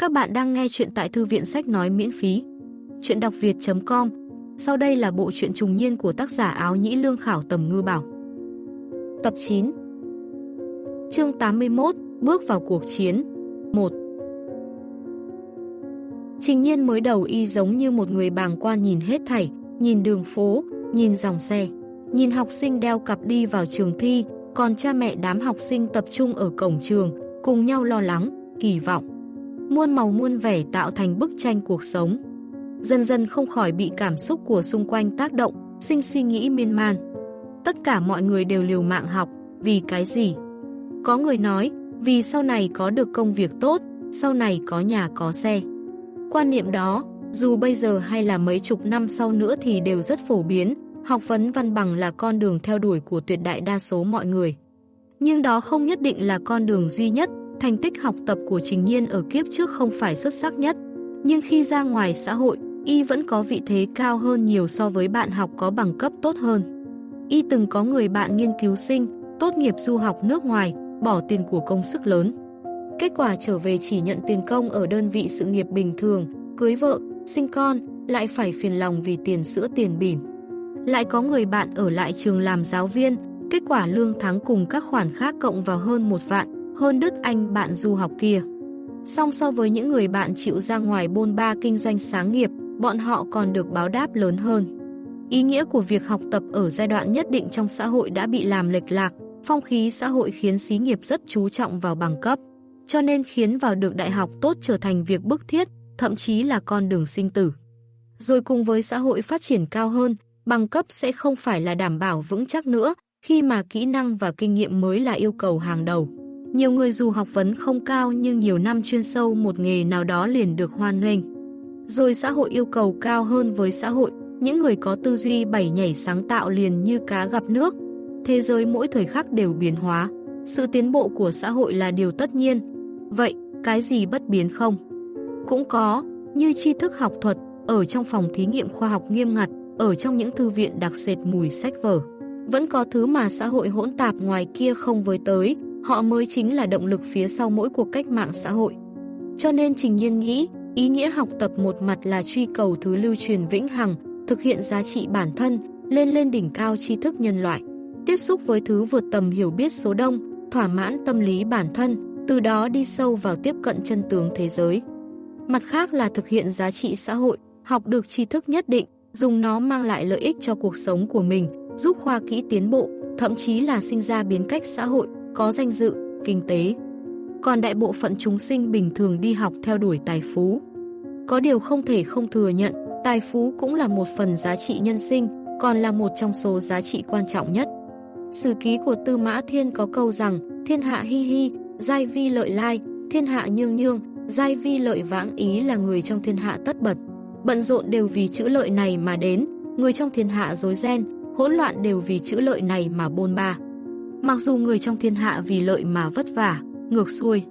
Các bạn đang nghe chuyện tại thư viện sách nói miễn phí. Chuyện đọc việt.com Sau đây là bộ truyện trùng niên của tác giả áo nhĩ lương khảo tầm ngư bảo. Tập 9 Chương 81 Bước vào cuộc chiến 1 Trình nhiên mới đầu y giống như một người bàng quan nhìn hết thảy, nhìn đường phố, nhìn dòng xe, nhìn học sinh đeo cặp đi vào trường thi, còn cha mẹ đám học sinh tập trung ở cổng trường, cùng nhau lo lắng, kỳ vọng. Muôn màu muôn vẻ tạo thành bức tranh cuộc sống. Dần dần không khỏi bị cảm xúc của xung quanh tác động, sinh suy nghĩ miên man. Tất cả mọi người đều liều mạng học, vì cái gì? Có người nói, vì sau này có được công việc tốt, sau này có nhà có xe. Quan niệm đó, dù bây giờ hay là mấy chục năm sau nữa thì đều rất phổ biến, học vấn văn bằng là con đường theo đuổi của tuyệt đại đa số mọi người. Nhưng đó không nhất định là con đường duy nhất, thành tích học tập của Trình Nhiên ở kiếp trước không phải xuất sắc nhất. Nhưng khi ra ngoài xã hội, y vẫn có vị thế cao hơn nhiều so với bạn học có bằng cấp tốt hơn. Y từng có người bạn nghiên cứu sinh, tốt nghiệp du học nước ngoài, bỏ tiền của công sức lớn. Kết quả trở về chỉ nhận tiền công ở đơn vị sự nghiệp bình thường, cưới vợ, sinh con, lại phải phiền lòng vì tiền sữa tiền bỉm. Lại có người bạn ở lại trường làm giáo viên, kết quả lương tháng cùng các khoản khác cộng vào hơn một vạn, hơn đứt anh bạn du học kia. Song so với những người bạn chịu ra ngoài bôn ba kinh doanh sáng nghiệp, bọn họ còn được báo đáp lớn hơn. Ý nghĩa của việc học tập ở giai đoạn nhất định trong xã hội đã bị làm lệch lạc, phong khí xã hội khiến xí nghiệp rất chú trọng vào bằng cấp, cho nên khiến vào được đại học tốt trở thành việc bức thiết, thậm chí là con đường sinh tử. Rồi cùng với xã hội phát triển cao hơn, bằng cấp sẽ không phải là đảm bảo vững chắc nữa, khi mà kỹ năng và kinh nghiệm mới là yêu cầu hàng đầu. Nhiều người dù học vấn không cao nhưng nhiều năm chuyên sâu một nghề nào đó liền được hoan nghênh. Rồi xã hội yêu cầu cao hơn với xã hội, những người có tư duy bảy nhảy sáng tạo liền như cá gặp nước. Thế giới mỗi thời khắc đều biến hóa. Sự tiến bộ của xã hội là điều tất nhiên. Vậy, cái gì bất biến không? Cũng có, như tri thức học thuật, ở trong phòng thí nghiệm khoa học nghiêm ngặt, ở trong những thư viện đặc sệt mùi sách vở. Vẫn có thứ mà xã hội hỗn tạp ngoài kia không với tới, họ mới chính là động lực phía sau mỗi cuộc cách mạng xã hội. Cho nên Trình Nhiên nghĩ, ý nghĩa học tập một mặt là truy cầu thứ lưu truyền vĩnh hằng, thực hiện giá trị bản thân, lên lên đỉnh cao tri thức nhân loại, tiếp xúc với thứ vượt tầm hiểu biết số đông, thỏa mãn tâm lý bản thân, từ đó đi sâu vào tiếp cận chân tướng thế giới. Mặt khác là thực hiện giá trị xã hội, học được tri thức nhất định, dùng nó mang lại lợi ích cho cuộc sống của mình, giúp khoa kỹ tiến bộ, thậm chí là sinh ra biến cách xã hội, có danh dự, kinh tế. Còn đại bộ phận chúng sinh bình thường đi học theo đuổi tài phú. Có điều không thể không thừa nhận, tài phú cũng là một phần giá trị nhân sinh, còn là một trong số giá trị quan trọng nhất. Sử ký của Tư Mã Thiên có câu rằng, thiên hạ hi hi, giai vi lợi lai, thiên hạ nhương nhương, giai vi lợi vãng ý là người trong thiên hạ tất bật. Bận rộn đều vì chữ lợi này mà đến, người trong thiên hạ dối ren, hỗn loạn đều vì chữ lợi này mà bôn ba. Mặc dù người trong thiên hạ vì lợi mà vất vả, ngược xuôi.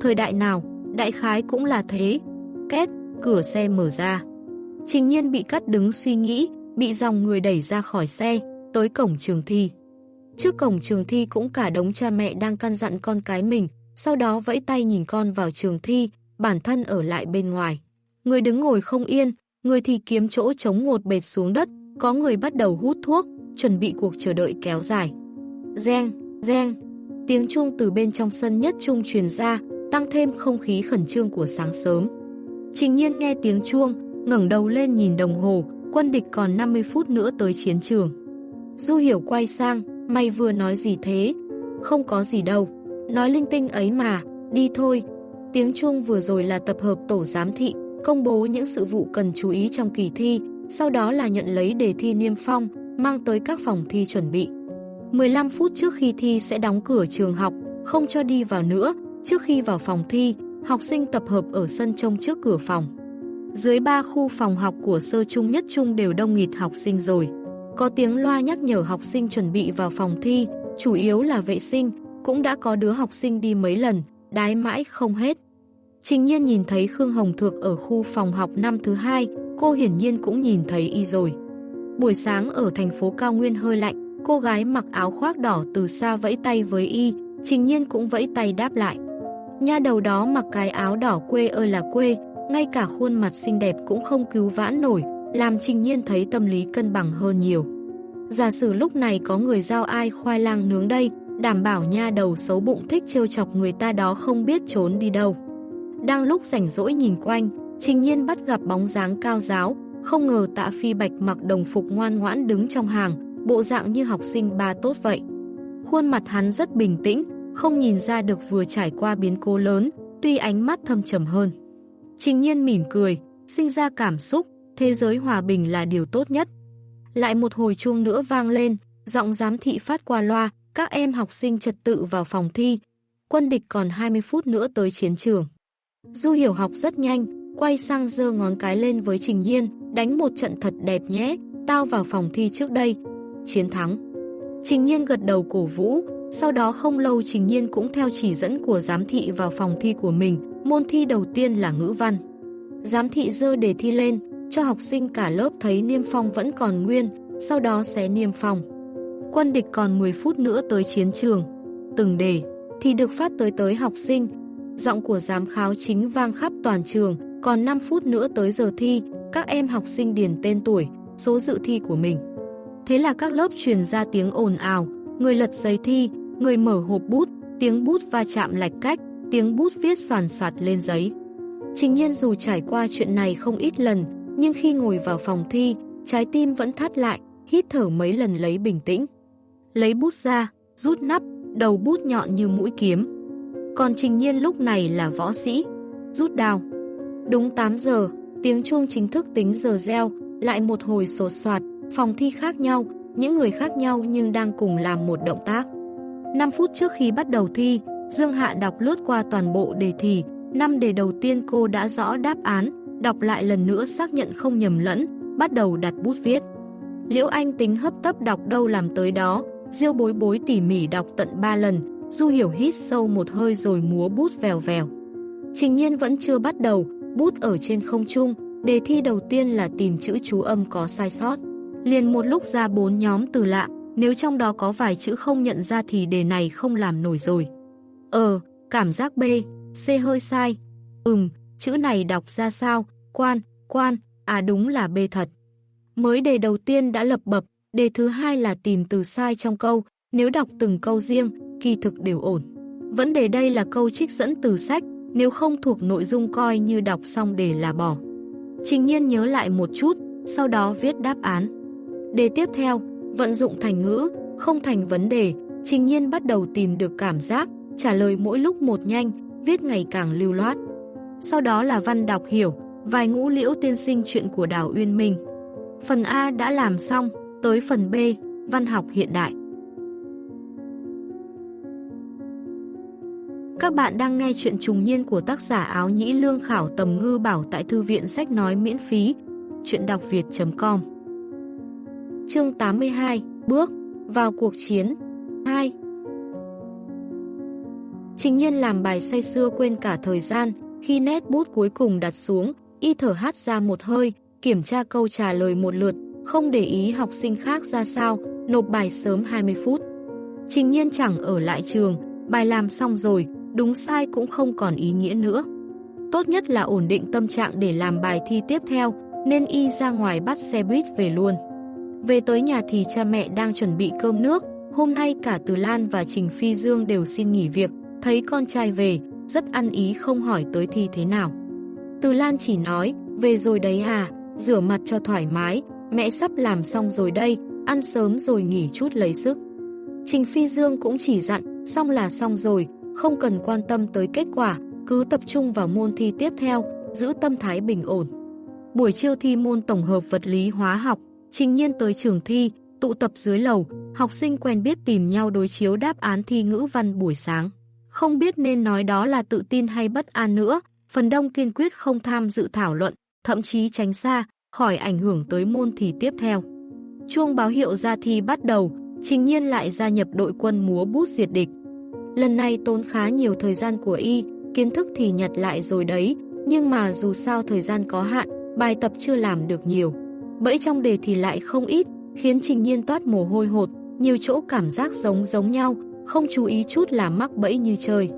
Thời đại nào, đại khái cũng là thế. Két, cửa xe mở ra. Trình nhiên bị cắt đứng suy nghĩ, bị dòng người đẩy ra khỏi xe, tới cổng trường thi. Trước cổng trường thi cũng cả đống cha mẹ đang căn dặn con cái mình, sau đó vẫy tay nhìn con vào trường thi, bản thân ở lại bên ngoài. Người đứng ngồi không yên, người thì kiếm chỗ chống ngột bệt xuống đất, có người bắt đầu hút thuốc, chuẩn bị cuộc chờ đợi kéo dài. Reng, reng, tiếng chuông từ bên trong sân nhất trung truyền ra, tăng thêm không khí khẩn trương của sáng sớm. Trình nhiên nghe tiếng chuông, ngẩng đầu lên nhìn đồng hồ, quân địch còn 50 phút nữa tới chiến trường. Du hiểu quay sang, mày vừa nói gì thế? Không có gì đâu, nói linh tinh ấy mà, đi thôi. Tiếng chuông vừa rồi là tập hợp tổ giám thị, công bố những sự vụ cần chú ý trong kỳ thi, sau đó là nhận lấy đề thi niêm phong, mang tới các phòng thi chuẩn bị. 15 phút trước khi thi sẽ đóng cửa trường học, không cho đi vào nữa, trước khi vào phòng thi, học sinh tập hợp ở sân trông trước cửa phòng. Dưới ba khu phòng học của sơ trung nhất trung đều đông nghịt học sinh rồi. Có tiếng loa nhắc nhở học sinh chuẩn bị vào phòng thi, chủ yếu là vệ sinh, cũng đã có đứa học sinh đi mấy lần, đái mãi không hết. Trình nhiên nhìn thấy Khương Hồng Thược ở khu phòng học năm thứ hai, cô hiển nhiên cũng nhìn thấy y rồi. Buổi sáng ở thành phố Cao Nguyên hơi lạnh, cô gái mặc áo khoác đỏ từ xa vẫy tay với y, trình nhiên cũng vẫy tay đáp lại. Nha đầu đó mặc cái áo đỏ quê ơi là quê, ngay cả khuôn mặt xinh đẹp cũng không cứu vãn nổi, làm Trình Nhiên thấy tâm lý cân bằng hơn nhiều. Giả sử lúc này có người giao ai khoai lang nướng đây, đảm bảo nha đầu xấu bụng thích trêu chọc người ta đó không biết trốn đi đâu. Đang lúc rảnh rỗi nhìn quanh, Trình Nhiên bắt gặp bóng dáng cao giáo, không ngờ tạ phi bạch mặc đồng phục ngoan ngoãn đứng trong hàng, bộ dạng như học sinh ba tốt vậy. Khuôn mặt hắn rất bình tĩnh, không nhìn ra được vừa trải qua biến cố lớn, tuy ánh mắt thâm trầm hơn. Trình nhiên mỉm cười, sinh ra cảm xúc, thế giới hòa bình là điều tốt nhất. Lại một hồi chuông nữa vang lên, giọng giám thị phát qua loa, các em học sinh trật tự vào phòng thi. Quân địch còn 20 phút nữa tới chiến trường. Du hiểu học rất nhanh, quay sang dơ ngón cái lên với Trình Nhiên, đánh một trận thật đẹp nhé, tao vào phòng thi trước đây. Chiến thắng. Trình Nhiên gật đầu cổ vũ, sau đó không lâu Trình Nhiên cũng theo chỉ dẫn của giám thị vào phòng thi của mình, môn thi đầu tiên là ngữ văn. Giám thị dơ đề thi lên, cho học sinh cả lớp thấy niêm phong vẫn còn nguyên, sau đó sẽ niêm phong. Quân địch còn 10 phút nữa tới chiến trường. Từng đề, thì được phát tới tới học sinh. Giọng của giám kháo chính vang khắp toàn trường, còn 5 phút nữa tới giờ thi, các em học sinh điền tên tuổi, số dự thi của mình. Thế là các lớp truyền ra tiếng ồn ào, người lật giấy thi, người mở hộp bút, tiếng bút va chạm lạch cách, tiếng bút viết soàn soạt lên giấy. Trình nhiên dù trải qua chuyện này không ít lần, nhưng khi ngồi vào phòng thi, trái tim vẫn thắt lại, hít thở mấy lần lấy bình tĩnh. Lấy bút ra, rút nắp, đầu bút nhọn như mũi kiếm. Còn trình nhiên lúc này là võ sĩ, rút đao. Đúng 8 giờ, tiếng chuông chính thức tính giờ reo, lại một hồi sột soạt, phòng thi khác nhau, những người khác nhau nhưng đang cùng làm một động tác. 5 phút trước khi bắt đầu thi, Dương Hạ đọc lướt qua toàn bộ đề thi, năm đề đầu tiên cô đã rõ đáp án, đọc lại lần nữa xác nhận không nhầm lẫn, bắt đầu đặt bút viết. Liễu Anh tính hấp tấp đọc đâu làm tới đó, Diêu bối bối tỉ mỉ đọc tận 3 lần, Du Hiểu hít sâu một hơi rồi múa bút vèo vèo. Trình nhiên vẫn chưa bắt đầu, bút ở trên không trung, đề thi đầu tiên là tìm chữ chú âm có sai sót. Liền một lúc ra bốn nhóm từ lạ, nếu trong đó có vài chữ không nhận ra thì đề này không làm nổi rồi. Ờ, cảm giác B, C hơi sai. Ừm, chữ này đọc ra sao? Quan, quan, à đúng là B thật. Mới đề đầu tiên đã lập bập, đề thứ hai là tìm từ sai trong câu, nếu đọc từng câu riêng, kỳ thực đều ổn. Vấn đề đây là câu trích dẫn từ sách, nếu không thuộc nội dung coi như đọc xong đề là bỏ. Trình nhiên nhớ lại một chút, sau đó viết đáp án. Đề tiếp theo, vận dụng thành ngữ, không thành vấn đề, trình nhiên bắt đầu tìm được cảm giác, trả lời mỗi lúc một nhanh, viết ngày càng lưu loát. Sau đó là văn đọc hiểu, vài ngũ liễu tiên sinh chuyện của Đào Uyên Minh. Phần A đã làm xong, tới phần B, văn học hiện đại. Các bạn đang nghe chuyện trùng niên của tác giả áo nhĩ lương khảo tầm ngư bảo tại thư viện sách nói miễn phí. Chuyện đọc việt.com Chương 82 Bước vào cuộc chiến 2 Trình nhiên làm bài say xưa quên cả thời gian, khi nét bút cuối cùng đặt xuống, y thở hát ra một hơi, kiểm tra câu trả lời một lượt, không để ý học sinh khác ra sao, nộp bài sớm 20 phút. Trình nhiên chẳng ở lại trường, bài làm xong rồi, đúng sai cũng không còn ý nghĩa nữa. Tốt nhất là ổn định tâm trạng để làm bài thi tiếp theo, nên y ra ngoài bắt xe buýt về luôn. Về tới nhà thì cha mẹ đang chuẩn bị cơm nước, hôm nay cả Từ Lan và Trình Phi Dương đều xin nghỉ việc, thấy con trai về, rất ăn ý không hỏi tới thi thế nào. Từ Lan chỉ nói, về rồi đấy à, rửa mặt cho thoải mái, mẹ sắp làm xong rồi đây, ăn sớm rồi nghỉ chút lấy sức. Trình Phi Dương cũng chỉ dặn, xong là xong rồi, không cần quan tâm tới kết quả, cứ tập trung vào môn thi tiếp theo, giữ tâm thái bình ổn. Buổi chiều thi môn tổng hợp vật lý hóa học, trình nhiên tới trường thi, tụ tập dưới lầu, học sinh quen biết tìm nhau đối chiếu đáp án thi ngữ văn buổi sáng. Không biết nên nói đó là tự tin hay bất an nữa, phần đông kiên quyết không tham dự thảo luận, thậm chí tránh xa, khỏi ảnh hưởng tới môn thi tiếp theo. Chuông báo hiệu ra thi bắt đầu, trình nhiên lại gia nhập đội quân múa bút diệt địch. Lần này tốn khá nhiều thời gian của y, kiến thức thì nhặt lại rồi đấy, nhưng mà dù sao thời gian có hạn, bài tập chưa làm được nhiều. Bẫy trong đề thì lại không ít, khiến trình nhiên toát mồ hôi hột, nhiều chỗ cảm giác giống giống nhau, không chú ý chút là mắc bẫy như chơi.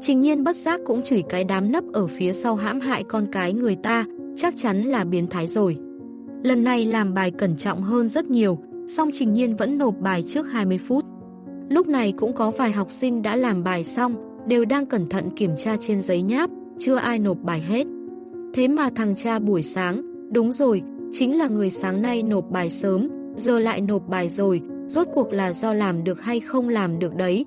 Trình nhiên bất giác cũng chửi cái đám nấp ở phía sau hãm hại con cái người ta, chắc chắn là biến thái rồi. Lần này làm bài cẩn trọng hơn rất nhiều, song Trình Nhiên vẫn nộp bài trước 20 phút. Lúc này cũng có vài học sinh đã làm bài xong, đều đang cẩn thận kiểm tra trên giấy nháp, chưa ai nộp bài hết. Thế mà thằng cha buổi sáng, đúng rồi, chính là người sáng nay nộp bài sớm, giờ lại nộp bài rồi, rốt cuộc là do làm được hay không làm được đấy.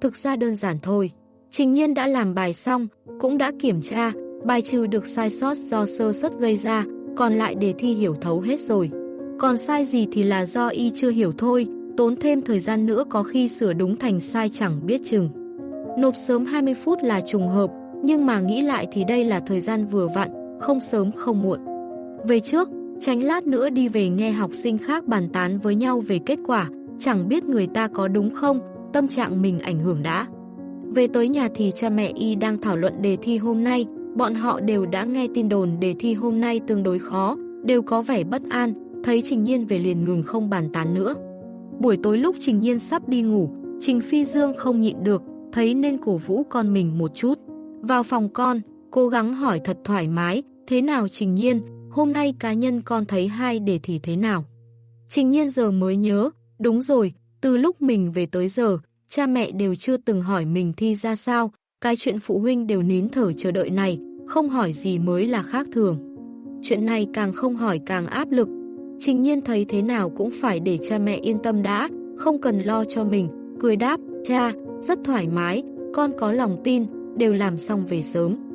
Thực ra đơn giản thôi. Trình nhiên đã làm bài xong, cũng đã kiểm tra, bài trừ được sai sót do sơ suất gây ra, còn lại đề thi hiểu thấu hết rồi. Còn sai gì thì là do y chưa hiểu thôi, tốn thêm thời gian nữa có khi sửa đúng thành sai chẳng biết chừng. Nộp sớm 20 phút là trùng hợp, nhưng mà nghĩ lại thì đây là thời gian vừa vặn, không sớm không muộn. Về trước, tránh lát nữa đi về nghe học sinh khác bàn tán với nhau về kết quả, chẳng biết người ta có đúng không, tâm trạng mình ảnh hưởng đã. Về tới nhà thì cha mẹ y đang thảo luận đề thi hôm nay, bọn họ đều đã nghe tin đồn đề thi hôm nay tương đối khó, đều có vẻ bất an, thấy Trình Nhiên về liền ngừng không bàn tán nữa. Buổi tối lúc Trình Nhiên sắp đi ngủ, Trình Phi Dương không nhịn được, thấy nên cổ vũ con mình một chút. Vào phòng con, cố gắng hỏi thật thoải mái, thế nào Trình Nhiên, hôm nay cá nhân con thấy hai đề thì thế nào? Trình Nhiên giờ mới nhớ, đúng rồi, từ lúc mình về tới giờ, cha mẹ đều chưa từng hỏi mình thi ra sao, cái chuyện phụ huynh đều nín thở chờ đợi này, không hỏi gì mới là khác thường. Chuyện này càng không hỏi càng áp lực. Trình nhiên thấy thế nào cũng phải để cha mẹ yên tâm đã, không cần lo cho mình, cười đáp, cha, rất thoải mái, con có lòng tin, đều làm xong về sớm.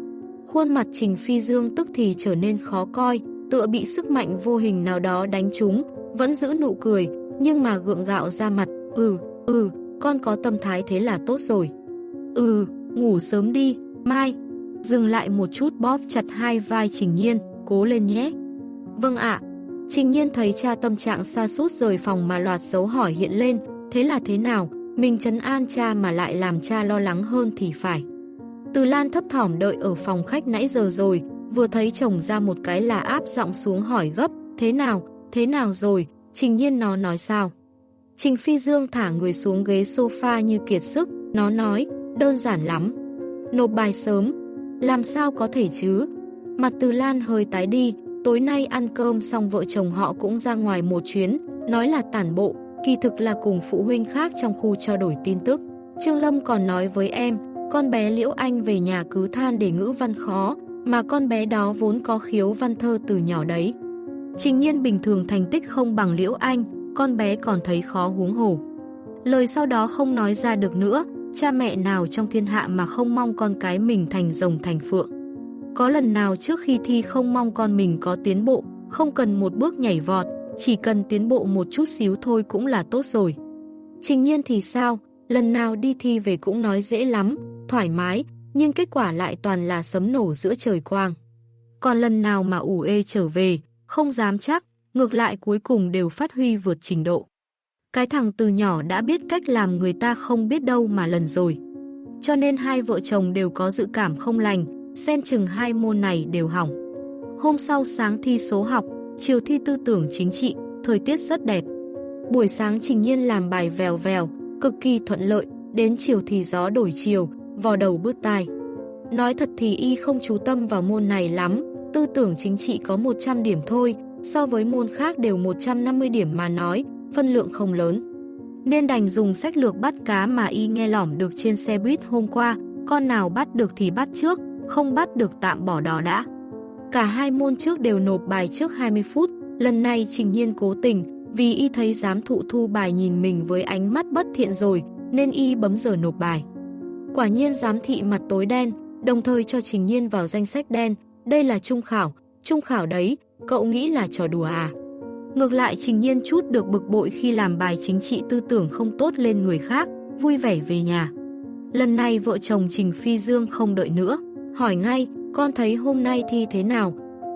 Khuôn mặt Trình Phi Dương tức thì trở nên khó coi, tựa bị sức mạnh vô hình nào đó đánh trúng, vẫn giữ nụ cười, nhưng mà gượng gạo ra mặt, ừ, ừ, con có tâm thái thế là tốt rồi. Ừ, ngủ sớm đi, mai. Dừng lại một chút bóp chặt hai vai Trình Nhiên, cố lên nhé. Vâng ạ. Trình Nhiên thấy cha tâm trạng xa sút rời phòng mà loạt dấu hỏi hiện lên, thế là thế nào, mình trấn an cha mà lại làm cha lo lắng hơn thì phải. Từ Lan thấp thỏm đợi ở phòng khách nãy giờ rồi, vừa thấy chồng ra một cái là áp giọng xuống hỏi gấp, thế nào, thế nào rồi, Trình Nhiên nó nói sao. Trình Phi Dương thả người xuống ghế sofa như kiệt sức, nó nói, đơn giản lắm. Nộp bài sớm, làm sao có thể chứ? Mặt từ Lan hơi tái đi, tối nay ăn cơm xong vợ chồng họ cũng ra ngoài một chuyến, nói là tản bộ, kỳ thực là cùng phụ huynh khác trong khu trao đổi tin tức. Trương Lâm còn nói với em, con bé Liễu Anh về nhà cứ than để ngữ văn khó, mà con bé đó vốn có khiếu văn thơ từ nhỏ đấy. Trình nhiên bình thường thành tích không bằng Liễu Anh, con bé còn thấy khó huống hồ. Lời sau đó không nói ra được nữa, cha mẹ nào trong thiên hạ mà không mong con cái mình thành rồng thành phượng. Có lần nào trước khi thi không mong con mình có tiến bộ, không cần một bước nhảy vọt, chỉ cần tiến bộ một chút xíu thôi cũng là tốt rồi. Trình nhiên thì sao, lần nào đi thi về cũng nói dễ lắm, thoải mái, nhưng kết quả lại toàn là sấm nổ giữa trời quang. Còn lần nào mà ủ ê trở về, không dám chắc, ngược lại cuối cùng đều phát huy vượt trình độ. Cái thằng từ nhỏ đã biết cách làm người ta không biết đâu mà lần rồi. Cho nên hai vợ chồng đều có dự cảm không lành, xem chừng hai môn này đều hỏng. Hôm sau sáng thi số học, chiều thi tư tưởng chính trị, thời tiết rất đẹp. Buổi sáng Trình Nhiên làm bài vèo vèo, cực kỳ thuận lợi, đến chiều thì gió đổi chiều, vò đầu bứt tai. Nói thật thì y không chú tâm vào môn này lắm, tư tưởng chính trị có 100 điểm thôi, so với môn khác đều 150 điểm mà nói, phân lượng không lớn. Nên đành dùng sách lược bắt cá mà y nghe lỏm được trên xe buýt hôm qua, con nào bắt được thì bắt trước, không bắt được tạm bỏ đó đã. Cả hai môn trước đều nộp bài trước 20 phút, lần này Trình Nhiên cố tình, vì y thấy giám thụ thu bài nhìn mình với ánh mắt bất thiện rồi, nên y bấm giờ nộp bài. Quả nhiên giám thị mặt tối đen, đồng thời cho Trình Nhiên vào danh sách đen, đây là trung khảo, trung khảo đấy, cậu nghĩ là trò đùa à? Ngược lại Trình Nhiên chút được bực bội khi làm bài chính trị tư tưởng không tốt lên người khác, vui vẻ về nhà. Lần này vợ chồng Trình Phi Dương không đợi nữa, hỏi ngay, con thấy hôm nay thi thế nào?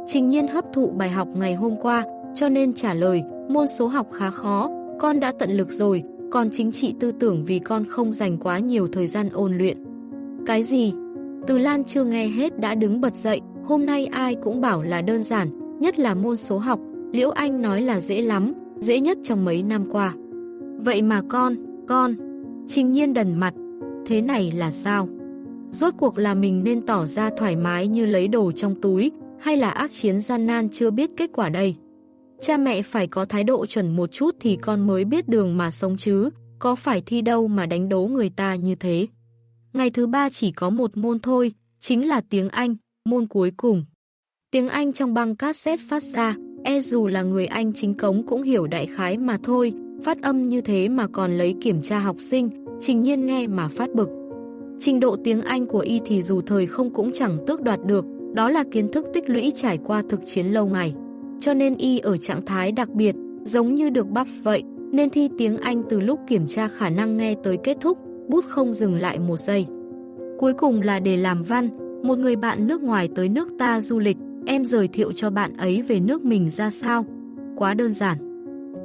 Trình Nhiên hấp thụ bài học ngày hôm qua, cho nên trả lời, môn số học khá khó, con đã tận lực rồi, còn chính trị tư tưởng vì con không dành quá nhiều thời gian ôn luyện. Cái gì? Từ Lan chưa nghe hết đã đứng bật dậy, hôm nay ai cũng bảo là đơn giản, nhất là môn số học, Liễu Anh nói là dễ lắm, dễ nhất trong mấy năm qua. Vậy mà con, con, trình nhiên đần mặt, thế này là sao? Rốt cuộc là mình nên tỏ ra thoải mái như lấy đồ trong túi, hay là ác chiến gian nan chưa biết kết quả đây. Cha mẹ phải có thái độ chuẩn một chút thì con mới biết đường mà sống chứ, có phải thi đâu mà đánh đố người ta như thế. Ngày thứ ba chỉ có một môn thôi, chính là tiếng Anh, môn cuối cùng. Tiếng Anh trong băng cassette phát ra, e dù là người Anh chính cống cũng hiểu đại khái mà thôi, phát âm như thế mà còn lấy kiểm tra học sinh, trình nhiên nghe mà phát bực. Trình độ tiếng Anh của y thì dù thời không cũng chẳng tước đoạt được, đó là kiến thức tích lũy trải qua thực chiến lâu ngày. Cho nên y ở trạng thái đặc biệt, giống như được bắp vậy, nên thi tiếng Anh từ lúc kiểm tra khả năng nghe tới kết thúc, bút không dừng lại một giây. Cuối cùng là để làm văn, một người bạn nước ngoài tới nước ta du lịch, em giới thiệu cho bạn ấy về nước mình ra sao. Quá đơn giản.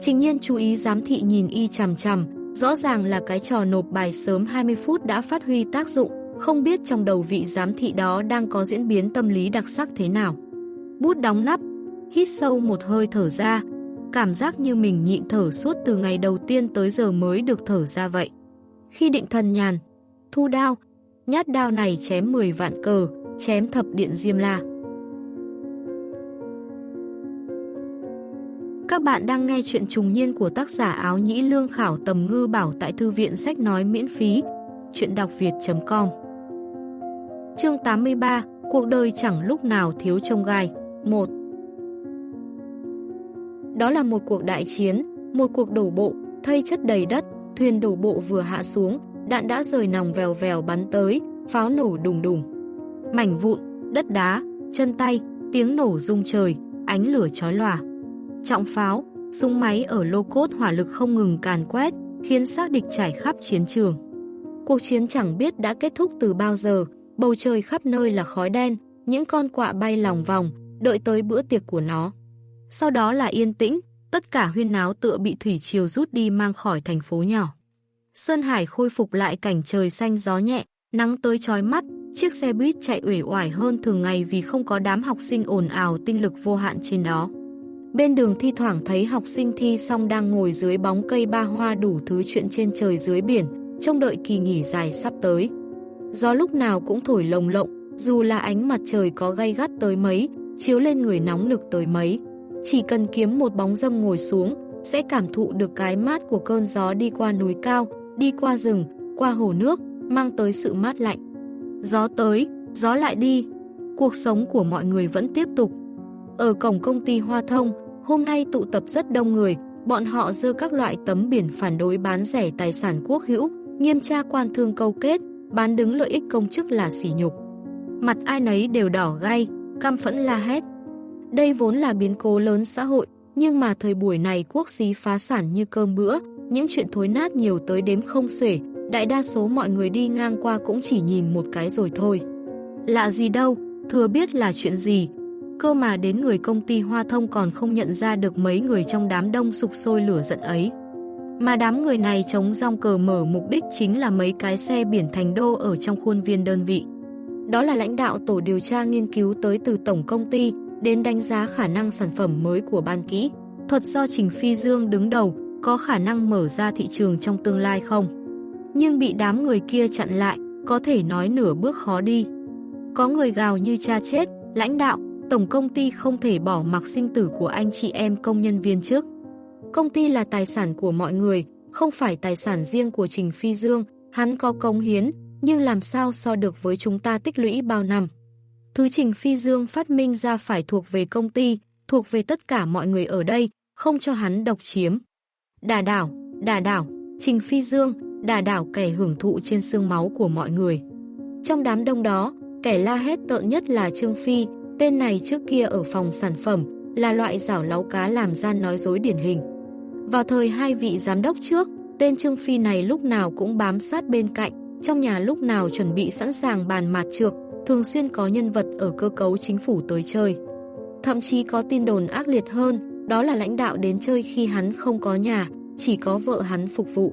Trình nhiên chú ý giám thị nhìn y chằm chằm, rõ ràng là cái trò nộp bài sớm 20 phút đã phát huy tác dụng, không biết trong đầu vị giám thị đó đang có diễn biến tâm lý đặc sắc thế nào. Bút đóng nắp, hít sâu một hơi thở ra, cảm giác như mình nhịn thở suốt từ ngày đầu tiên tới giờ mới được thở ra vậy. Khi định thần nhàn, thu đao, nhát đao này chém 10 vạn cờ, chém thập điện diêm la. Các bạn đang nghe chuyện trùng niên của tác giả áo nhĩ lương khảo tầm ngư bảo tại thư viện sách nói miễn phí, chuyện đọc việt.com Chương 83 Cuộc đời chẳng lúc nào thiếu trông gai 1 đó là một cuộc đại chiến, một cuộc đổ bộ, thây chất đầy đất, thuyền đổ bộ vừa hạ xuống, đạn đã rời nòng vèo vèo bắn tới, pháo nổ đùng đùng. Mảnh vụn, đất đá, chân tay, tiếng nổ rung trời, ánh lửa chói lòa. Trọng pháo, súng máy ở lô cốt hỏa lực không ngừng càn quét, khiến xác địch trải khắp chiến trường. Cuộc chiến chẳng biết đã kết thúc từ bao giờ, bầu trời khắp nơi là khói đen, những con quạ bay lòng vòng, đợi tới bữa tiệc của nó. Sau đó là yên tĩnh, tất cả huyên náo tựa bị thủy triều rút đi mang khỏi thành phố nhỏ. Sơn Hải khôi phục lại cảnh trời xanh gió nhẹ, nắng tới chói mắt, chiếc xe buýt chạy uể oải hơn thường ngày vì không có đám học sinh ồn ào tinh lực vô hạn trên đó. Bên đường thi thoảng thấy học sinh thi xong đang ngồi dưới bóng cây ba hoa đủ thứ chuyện trên trời dưới biển, trông đợi kỳ nghỉ dài sắp tới. Gió lúc nào cũng thổi lồng lộng, dù là ánh mặt trời có gay gắt tới mấy, chiếu lên người nóng nực tới mấy. Chỉ cần kiếm một bóng dâm ngồi xuống, sẽ cảm thụ được cái mát của cơn gió đi qua núi cao, đi qua rừng, qua hồ nước, mang tới sự mát lạnh. Gió tới, gió lại đi, cuộc sống của mọi người vẫn tiếp tục. Ở cổng công ty Hoa Thông, hôm nay tụ tập rất đông người, bọn họ dơ các loại tấm biển phản đối bán rẻ tài sản quốc hữu, nghiêm tra quan thương câu kết, bán đứng lợi ích công chức là sỉ nhục. Mặt ai nấy đều đỏ gay, căm phẫn la hét. Đây vốn là biến cố lớn xã hội, nhưng mà thời buổi này quốc xí phá sản như cơm bữa, những chuyện thối nát nhiều tới đếm không xuể, đại đa số mọi người đi ngang qua cũng chỉ nhìn một cái rồi thôi. Lạ gì đâu, thừa biết là chuyện gì. Cơ mà đến người công ty Hoa Thông còn không nhận ra được mấy người trong đám đông sục sôi lửa giận ấy. Mà đám người này chống rong cờ mở mục đích chính là mấy cái xe biển thành đô ở trong khuôn viên đơn vị. Đó là lãnh đạo tổ điều tra nghiên cứu tới từ tổng công ty đến đánh giá khả năng sản phẩm mới của ban kỹ. Thuật do Trình Phi Dương đứng đầu có khả năng mở ra thị trường trong tương lai không? Nhưng bị đám người kia chặn lại, có thể nói nửa bước khó đi. Có người gào như cha chết, lãnh đạo, tổng công ty không thể bỏ mặc sinh tử của anh chị em công nhân viên trước. Công ty là tài sản của mọi người, không phải tài sản riêng của Trình Phi Dương, hắn có công hiến, nhưng làm sao so được với chúng ta tích lũy bao năm. Thứ Trình Phi Dương phát minh ra phải thuộc về công ty, thuộc về tất cả mọi người ở đây, không cho hắn độc chiếm. Đà đảo, đà đảo, Trình Phi Dương, đà đảo kẻ hưởng thụ trên xương máu của mọi người. Trong đám đông đó, kẻ la hét tợn nhất là Trương Phi, tên này trước kia ở phòng sản phẩm, là loại giảo láu cá làm gian nói dối điển hình. Vào thời hai vị giám đốc trước, tên Trương Phi này lúc nào cũng bám sát bên cạnh, trong nhà lúc nào chuẩn bị sẵn sàng bàn mạt trược, thường xuyên có nhân vật ở cơ cấu chính phủ tới chơi. Thậm chí có tin đồn ác liệt hơn, đó là lãnh đạo đến chơi khi hắn không có nhà, chỉ có vợ hắn phục vụ.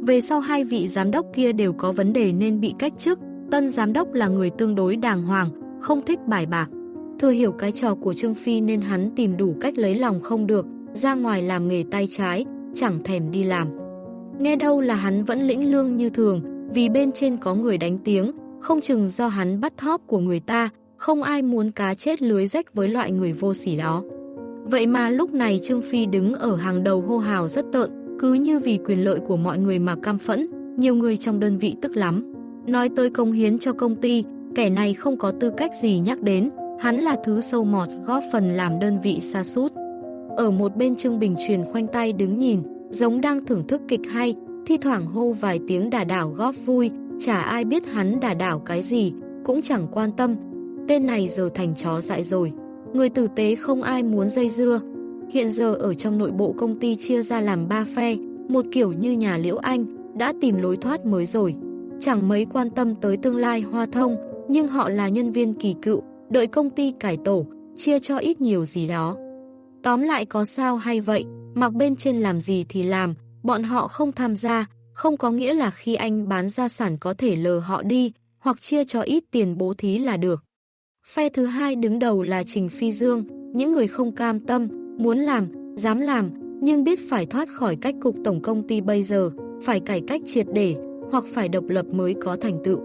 Về sau hai vị giám đốc kia đều có vấn đề nên bị cách chức, tân giám đốc là người tương đối đàng hoàng, không thích bài bạc. Thừa hiểu cái trò của Trương Phi nên hắn tìm đủ cách lấy lòng không được, ra ngoài làm nghề tay trái, chẳng thèm đi làm. Nghe đâu là hắn vẫn lĩnh lương như thường, vì bên trên có người đánh tiếng, không chừng do hắn bắt thóp của người ta, không ai muốn cá chết lưới rách với loại người vô sỉ đó. Vậy mà lúc này Trương Phi đứng ở hàng đầu hô hào rất tợn, cứ như vì quyền lợi của mọi người mà cam phẫn, nhiều người trong đơn vị tức lắm. Nói tới công hiến cho công ty, kẻ này không có tư cách gì nhắc đến, hắn là thứ sâu mọt góp phần làm đơn vị xa sút Ở một bên Trương Bình truyền khoanh tay đứng nhìn, giống đang thưởng thức kịch hay, thi thoảng hô vài tiếng đà đảo góp vui, chả ai biết hắn đà đảo cái gì, cũng chẳng quan tâm. Tên này giờ thành chó dại rồi. Người tử tế không ai muốn dây dưa. Hiện giờ ở trong nội bộ công ty chia ra làm ba phe, một kiểu như nhà Liễu Anh, đã tìm lối thoát mới rồi. Chẳng mấy quan tâm tới tương lai hoa thông, nhưng họ là nhân viên kỳ cựu, đợi công ty cải tổ, chia cho ít nhiều gì đó. Tóm lại có sao hay vậy, mặc bên trên làm gì thì làm, bọn họ không tham gia, không có nghĩa là khi anh bán gia sản có thể lờ họ đi, hoặc chia cho ít tiền bố thí là được. Phe thứ hai đứng đầu là Trình Phi Dương, những người không cam tâm, muốn làm, dám làm, nhưng biết phải thoát khỏi cách cục tổng công ty bây giờ, phải cải cách triệt để, hoặc phải độc lập mới có thành tựu.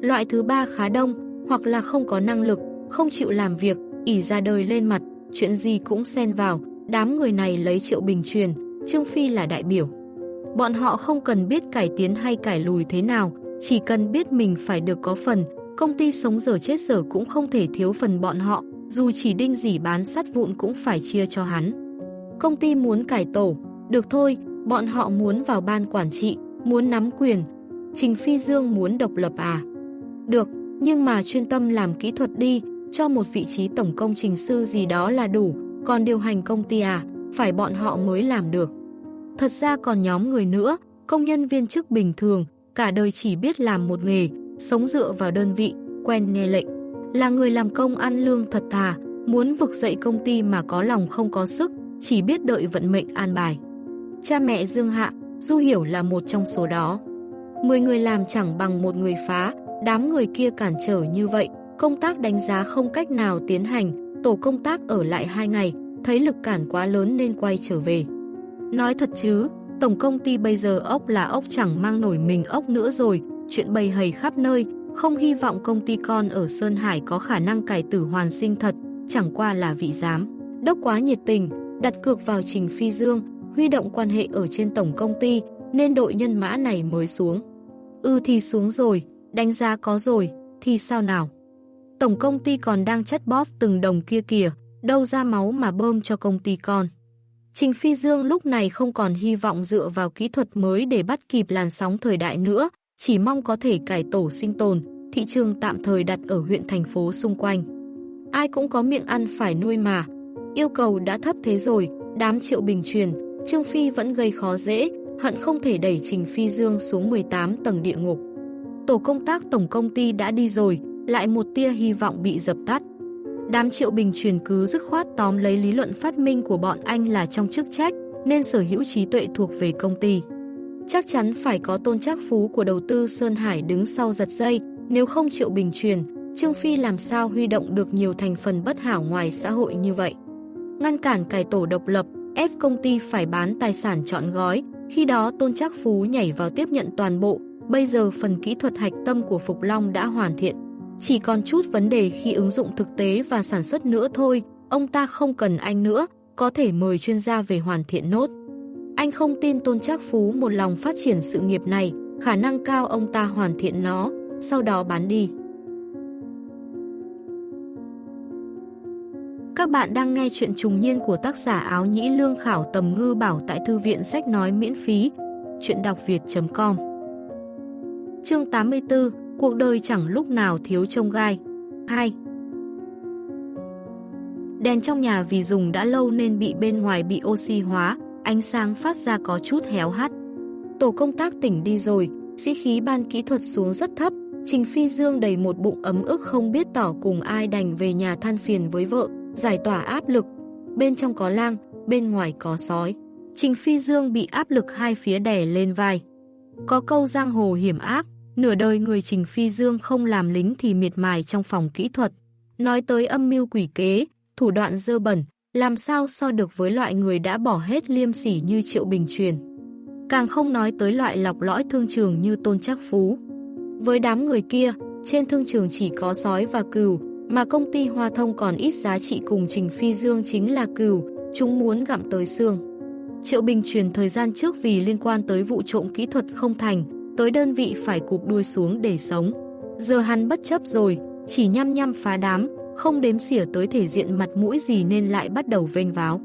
Loại thứ ba khá đông, hoặc là không có năng lực, không chịu làm việc, ỉ ra đời lên mặt, chuyện gì cũng xen vào, đám người này lấy triệu bình truyền, Trương Phi là đại biểu. Bọn họ không cần biết cải tiến hay cải lùi thế nào, chỉ cần biết mình phải được có phần, công ty sống giờ chết giờ cũng không thể thiếu phần bọn họ, dù chỉ đinh gì bán sắt vụn cũng phải chia cho hắn. Công ty muốn cải tổ, được thôi, bọn họ muốn vào ban quản trị, muốn nắm quyền. Trình Phi Dương muốn độc lập à? Được, nhưng mà chuyên tâm làm kỹ thuật đi, cho một vị trí tổng công trình sư gì đó là đủ, còn điều hành công ty à, phải bọn họ mới làm được. Thật ra còn nhóm người nữa, công nhân viên chức bình thường, cả đời chỉ biết làm một nghề, sống dựa vào đơn vị, quen nghe lệnh. Là người làm công ăn lương thật thà, muốn vực dậy công ty mà có lòng không có sức, chỉ biết đợi vận mệnh an bài. Cha mẹ Dương Hạ, Du Hiểu là một trong số đó. Mười người làm chẳng bằng một người phá, đám người kia cản trở như vậy, công tác đánh giá không cách nào tiến hành, tổ công tác ở lại hai ngày, thấy lực cản quá lớn nên quay trở về. Nói thật chứ, tổng công ty bây giờ ốc là ốc chẳng mang nổi mình ốc nữa rồi, chuyện bầy hầy khắp nơi, không hy vọng công ty con ở Sơn Hải có khả năng cải tử hoàn sinh thật, chẳng qua là vị giám. Đốc quá nhiệt tình, đặt cược vào Trình Phi Dương, huy động quan hệ ở trên tổng công ty, nên đội nhân mã này mới xuống. ư ừ thì xuống rồi, đánh giá có rồi, thì sao nào? Tổng công ty còn đang chất bóp từng đồng kia kìa, đâu ra máu mà bơm cho công ty con. Trình Phi Dương lúc này không còn hy vọng dựa vào kỹ thuật mới để bắt kịp làn sóng thời đại nữa, chỉ mong có thể cải tổ sinh tồn, thị trường tạm thời đặt ở huyện thành phố xung quanh. Ai cũng có miệng ăn phải nuôi mà. Yêu cầu đã thấp thế rồi, đám triệu bình truyền, Trương Phi vẫn gây khó dễ, hận không thể đẩy Trình Phi Dương xuống 18 tầng địa ngục. Tổ công tác tổng công ty đã đi rồi, lại một tia hy vọng bị dập tắt. Đám triệu bình truyền cứ dứt khoát tóm lấy lý luận phát minh của bọn anh là trong chức trách, nên sở hữu trí tuệ thuộc về công ty. Chắc chắn phải có tôn trác phú của đầu tư Sơn Hải đứng sau giật dây, nếu không triệu bình truyền, Trương Phi làm sao huy động được nhiều thành phần bất hảo ngoài xã hội như vậy. Ngăn cản cải tổ độc lập, ép công ty phải bán tài sản chọn gói, khi đó tôn trác phú nhảy vào tiếp nhận toàn bộ, bây giờ phần kỹ thuật hạch tâm của Phục Long đã hoàn thiện. Chỉ còn chút vấn đề khi ứng dụng thực tế và sản xuất nữa thôi, ông ta không cần anh nữa, có thể mời chuyên gia về hoàn thiện nốt. Anh không tin Tôn Trác Phú một lòng phát triển sự nghiệp này, khả năng cao ông ta hoàn thiện nó, sau đó bán đi. Các bạn đang nghe chuyện trùng niên của tác giả áo nhĩ lương khảo tầm ngư bảo tại thư viện sách nói miễn phí. Chuyện đọc việt.com Chương 84 Cuộc đời chẳng lúc nào thiếu trông gai 2. Đèn trong nhà vì dùng đã lâu nên bị bên ngoài bị oxy hóa, ánh sáng phát ra có chút héo hắt. Tổ công tác tỉnh đi rồi, sĩ khí ban kỹ thuật xuống rất thấp, Trình Phi Dương đầy một bụng ấm ức không biết tỏ cùng ai đành về nhà than phiền với vợ, giải tỏa áp lực. Bên trong có lang, bên ngoài có sói. Trình Phi Dương bị áp lực hai phía đè lên vai. Có câu giang hồ hiểm ác, Nửa đời người Trình Phi Dương không làm lính thì miệt mài trong phòng kỹ thuật. Nói tới âm mưu quỷ kế, thủ đoạn dơ bẩn, làm sao so được với loại người đã bỏ hết liêm sỉ như Triệu Bình Truyền. Càng không nói tới loại lọc lõi thương trường như Tôn Trác Phú. Với đám người kia, trên thương trường chỉ có sói và cừu, mà công ty Hoa Thông còn ít giá trị cùng Trình Phi Dương chính là cừu, chúng muốn gặm tới xương. Triệu Bình truyền thời gian trước vì liên quan tới vụ trộm kỹ thuật không thành, tới đơn vị phải cụp đuôi xuống để sống. Giờ hắn bất chấp rồi, chỉ nhăm nhăm phá đám, không đếm xỉa tới thể diện mặt mũi gì nên lại bắt đầu vênh váo.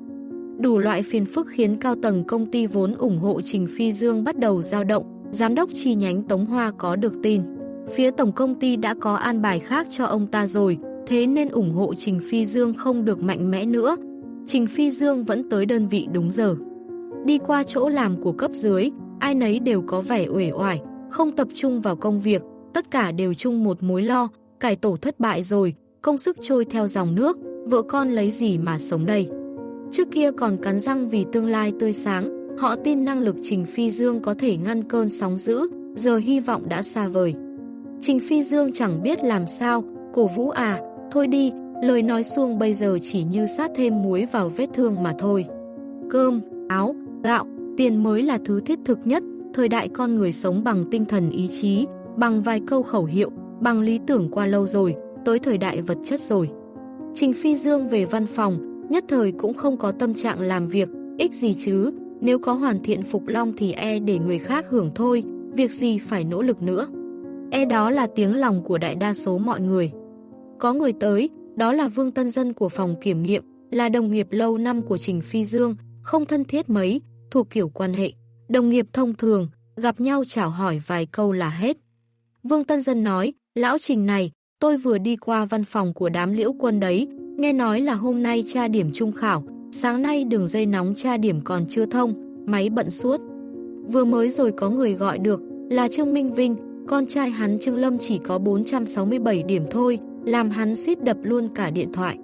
Đủ loại phiền phức khiến cao tầng công ty vốn ủng hộ Trình Phi Dương bắt đầu dao động, giám đốc chi nhánh Tống Hoa có được tin. Phía tổng công ty đã có an bài khác cho ông ta rồi, thế nên ủng hộ Trình Phi Dương không được mạnh mẽ nữa. Trình Phi Dương vẫn tới đơn vị đúng giờ. Đi qua chỗ làm của cấp dưới, ai nấy đều có vẻ uể oải, không tập trung vào công việc, tất cả đều chung một mối lo, cải tổ thất bại rồi, công sức trôi theo dòng nước, vợ con lấy gì mà sống đây. Trước kia còn cắn răng vì tương lai tươi sáng, họ tin năng lực Trình Phi Dương có thể ngăn cơn sóng dữ, giờ hy vọng đã xa vời. Trình Phi Dương chẳng biết làm sao, cổ vũ à, thôi đi, lời nói xuông bây giờ chỉ như sát thêm muối vào vết thương mà thôi. Cơm, áo, gạo, tiền mới là thứ thiết thực nhất, thời đại con người sống bằng tinh thần ý chí, bằng vài câu khẩu hiệu, bằng lý tưởng qua lâu rồi, tới thời đại vật chất rồi. Trình Phi Dương về văn phòng, nhất thời cũng không có tâm trạng làm việc, ích gì chứ, nếu có hoàn thiện Phục Long thì e để người khác hưởng thôi, việc gì phải nỗ lực nữa. E đó là tiếng lòng của đại đa số mọi người. Có người tới, đó là Vương Tân Dân của phòng kiểm nghiệm, là đồng nghiệp lâu năm của Trình Phi Dương, không thân thiết mấy, thuộc kiểu quan hệ. Đồng nghiệp thông thường, gặp nhau chào hỏi vài câu là hết. Vương Tân Dân nói, lão Trình này, tôi vừa đi qua văn phòng của đám liễu quân đấy, nghe nói là hôm nay tra điểm trung khảo, sáng nay đường dây nóng tra điểm còn chưa thông, máy bận suốt. Vừa mới rồi có người gọi được, là Trương Minh Vinh, con trai hắn Trương Lâm chỉ có 467 điểm thôi, làm hắn suýt đập luôn cả điện thoại.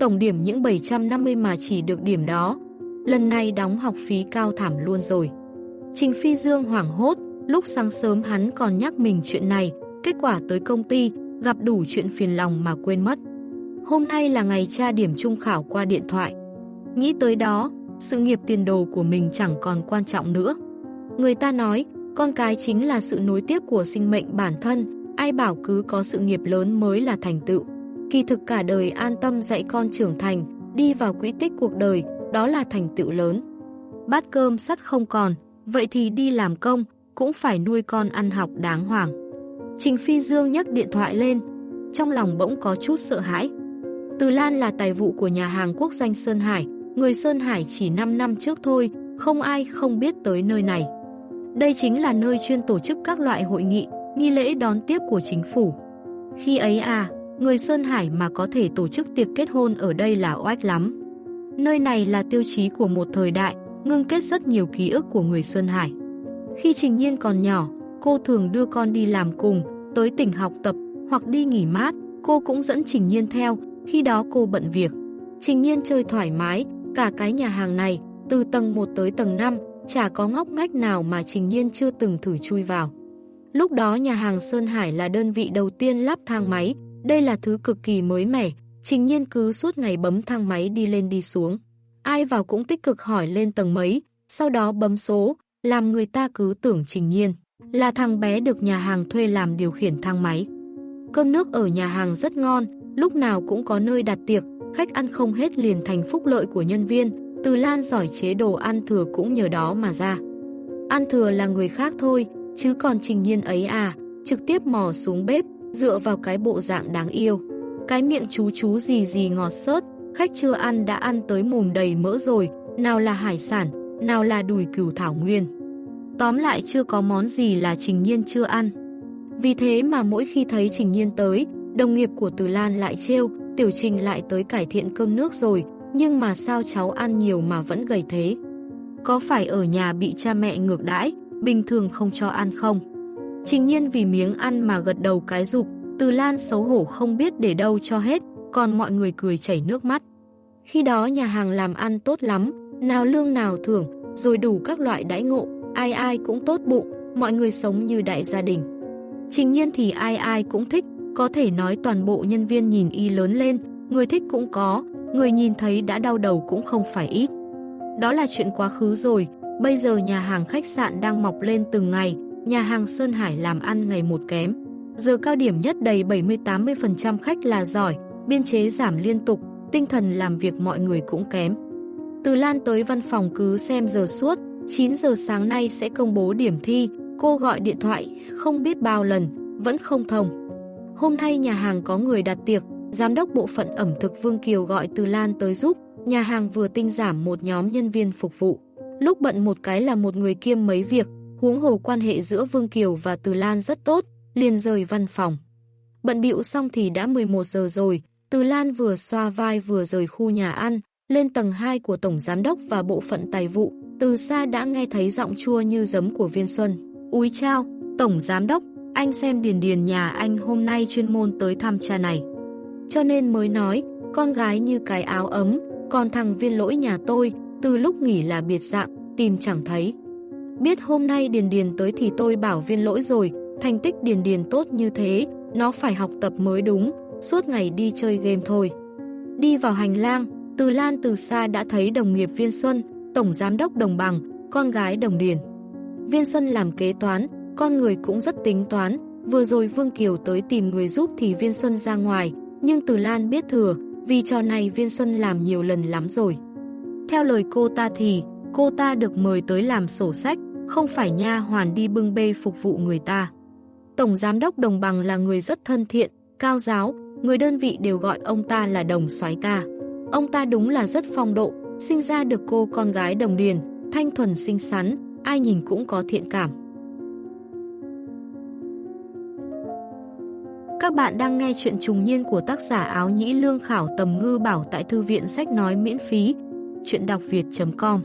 Tổng điểm những 750 mà chỉ được điểm đó, lần này đóng học phí cao thảm luôn rồi. Trình Phi Dương hoảng hốt, lúc sáng sớm hắn còn nhắc mình chuyện này, kết quả tới công ty, gặp đủ chuyện phiền lòng mà quên mất. Hôm nay là ngày tra điểm trung khảo qua điện thoại. Nghĩ tới đó, sự nghiệp tiền đồ của mình chẳng còn quan trọng nữa. Người ta nói, con cái chính là sự nối tiếp của sinh mệnh bản thân, ai bảo cứ có sự nghiệp lớn mới là thành tựu. Kỳ thực cả đời an tâm dạy con trưởng thành, đi vào quỹ tích cuộc đời, đó là thành tựu lớn. Bát cơm sắt không còn, vậy thì đi làm công, cũng phải nuôi con ăn học đáng hoàng. Trình Phi Dương nhấc điện thoại lên, trong lòng bỗng có chút sợ hãi. Từ Lan là tài vụ của nhà hàng quốc doanh Sơn Hải, người Sơn Hải chỉ 5 năm trước thôi, không ai không biết tới nơi này. Đây chính là nơi chuyên tổ chức các loại hội nghị, nghi lễ đón tiếp của chính phủ. Khi ấy à, người Sơn Hải mà có thể tổ chức tiệc kết hôn ở đây là oách lắm. Nơi này là tiêu chí của một thời đại, ngưng kết rất nhiều ký ức của người Sơn Hải. Khi Trình Nhiên còn nhỏ, cô thường đưa con đi làm cùng, tới tỉnh học tập hoặc đi nghỉ mát, cô cũng dẫn Trình Nhiên theo, khi đó cô bận việc. Trình Nhiên chơi thoải mái, cả cái nhà hàng này, từ tầng 1 tới tầng 5, chả có ngóc ngách nào mà Trình Nhiên chưa từng thử chui vào. Lúc đó nhà hàng Sơn Hải là đơn vị đầu tiên lắp thang máy, đây là thứ cực kỳ mới mẻ, Trình Nhiên cứ suốt ngày bấm thang máy đi lên đi xuống. Ai vào cũng tích cực hỏi lên tầng mấy, sau đó bấm số, làm người ta cứ tưởng Trình Nhiên là thằng bé được nhà hàng thuê làm điều khiển thang máy. Cơm nước ở nhà hàng rất ngon, lúc nào cũng có nơi đặt tiệc, khách ăn không hết liền thành phúc lợi của nhân viên, từ Lan giỏi chế đồ ăn thừa cũng nhờ đó mà ra. Ăn thừa là người khác thôi, chứ còn Trình Nhiên ấy à, trực tiếp mò xuống bếp, dựa vào cái bộ dạng đáng yêu. Cái miệng chú chú gì gì ngọt sớt, khách chưa ăn đã ăn tới mồm đầy mỡ rồi, nào là hải sản, nào là đùi cừu thảo nguyên. Tóm lại chưa có món gì là Trình Nhiên chưa ăn. Vì thế mà mỗi khi thấy Trình Nhiên tới, đồng nghiệp của Từ Lan lại trêu, Tiểu Trình lại tới cải thiện cơm nước rồi, nhưng mà sao cháu ăn nhiều mà vẫn gầy thế? Có phải ở nhà bị cha mẹ ngược đãi, bình thường không cho ăn không? Trình Nhiên vì miếng ăn mà gật đầu cái rụp, từ Lan xấu hổ không biết để đâu cho hết, còn mọi người cười chảy nước mắt. Khi đó nhà hàng làm ăn tốt lắm, nào lương nào thưởng, rồi đủ các loại đãi ngộ, ai ai cũng tốt bụng, mọi người sống như đại gia đình. Trình nhiên thì ai ai cũng thích, có thể nói toàn bộ nhân viên nhìn y lớn lên, người thích cũng có, người nhìn thấy đã đau đầu cũng không phải ít. Đó là chuyện quá khứ rồi, bây giờ nhà hàng khách sạn đang mọc lên từng ngày, nhà hàng Sơn Hải làm ăn ngày một kém. Giờ cao điểm nhất đầy 70-80% khách là giỏi, biên chế giảm liên tục, tinh thần làm việc mọi người cũng kém. Từ Lan tới văn phòng cứ xem giờ suốt, 9 giờ sáng nay sẽ công bố điểm thi, cô gọi điện thoại, không biết bao lần, vẫn không thông. Hôm nay nhà hàng có người đặt tiệc, giám đốc bộ phận ẩm thực Vương Kiều gọi Từ Lan tới giúp, nhà hàng vừa tinh giảm một nhóm nhân viên phục vụ. Lúc bận một cái là một người kiêm mấy việc, huống hồ quan hệ giữa Vương Kiều và Từ Lan rất tốt, liền rời văn phòng. Bận bịu xong thì đã 11 giờ rồi, Từ Lan vừa xoa vai vừa rời khu nhà ăn, lên tầng 2 của Tổng Giám đốc và bộ phận tài vụ, từ xa đã nghe thấy giọng chua như giấm của Viên Xuân. Úi chao, Tổng Giám đốc, anh xem điền điền nhà anh hôm nay chuyên môn tới thăm cha này. Cho nên mới nói, con gái như cái áo ấm, còn thằng viên lỗi nhà tôi, từ lúc nghỉ là biệt dạng, tìm chẳng thấy. Biết hôm nay điền điền tới thì tôi bảo viên lỗi rồi, thành tích điền điền tốt như thế, nó phải học tập mới đúng, suốt ngày đi chơi game thôi. Đi vào hành lang, từ Lan từ xa đã thấy đồng nghiệp Viên Xuân, Tổng Giám đốc Đồng Bằng, con gái Đồng Điền. Viên Xuân làm kế toán, con người cũng rất tính toán, vừa rồi Vương Kiều tới tìm người giúp thì Viên Xuân ra ngoài, nhưng Từ Lan biết thừa, vì trò này Viên Xuân làm nhiều lần lắm rồi. Theo lời cô ta thì, cô ta được mời tới làm sổ sách, không phải nha hoàn đi bưng bê phục vụ người ta. Tổng Giám đốc Đồng Bằng là người rất thân thiện, cao giáo, người đơn vị đều gọi ông ta là Đồng soái ca. Ông ta đúng là rất phong độ, sinh ra được cô con gái đồng điền, thanh thuần xinh xắn, ai nhìn cũng có thiện cảm. Các bạn đang nghe chuyện trùng niên của tác giả áo nhĩ lương khảo tầm ngư bảo tại thư viện sách nói miễn phí, chuyện đọc việt.com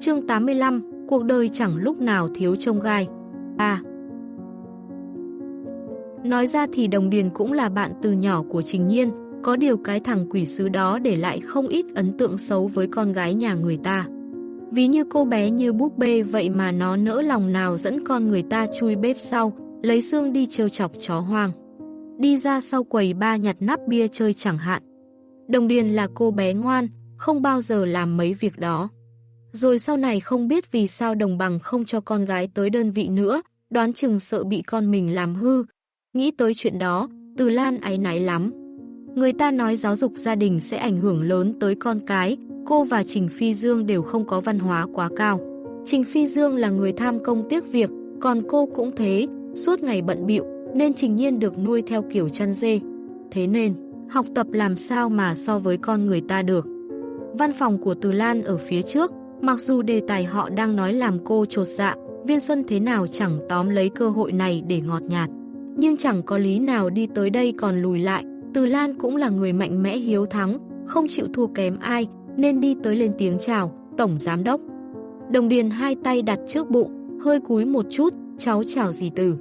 Chương 85, cuộc đời chẳng lúc nào thiếu trông gai. A. Nói ra thì Đồng Điền cũng là bạn từ nhỏ của Trình Nhiên, có điều cái thằng quỷ sứ đó để lại không ít ấn tượng xấu với con gái nhà người ta. Ví như cô bé như búp bê vậy mà nó nỡ lòng nào dẫn con người ta chui bếp sau, lấy xương đi trêu chọc chó hoang. Đi ra sau quầy ba nhặt nắp bia chơi chẳng hạn. Đồng Điền là cô bé ngoan, không bao giờ làm mấy việc đó. Rồi sau này không biết vì sao đồng bằng không cho con gái tới đơn vị nữa, đoán chừng sợ bị con mình làm hư. Nghĩ tới chuyện đó, Từ Lan áy náy lắm. Người ta nói giáo dục gia đình sẽ ảnh hưởng lớn tới con cái, cô và Trình Phi Dương đều không có văn hóa quá cao. Trình Phi Dương là người tham công tiếc việc, còn cô cũng thế, suốt ngày bận bịu nên Trình Nhiên được nuôi theo kiểu chăn dê. Thế nên, học tập làm sao mà so với con người ta được. Văn phòng của Từ Lan ở phía trước, mặc dù đề tài họ đang nói làm cô trột dạ, Viên Xuân thế nào chẳng tóm lấy cơ hội này để ngọt nhạt. Nhưng chẳng có lý nào đi tới đây còn lùi lại, từ Lan cũng là người mạnh mẽ hiếu thắng, không chịu thua kém ai, nên đi tới lên tiếng chào, Tổng Giám Đốc. Đồng Điền hai tay đặt trước bụng, hơi cúi một chút, cháu chào gì từ.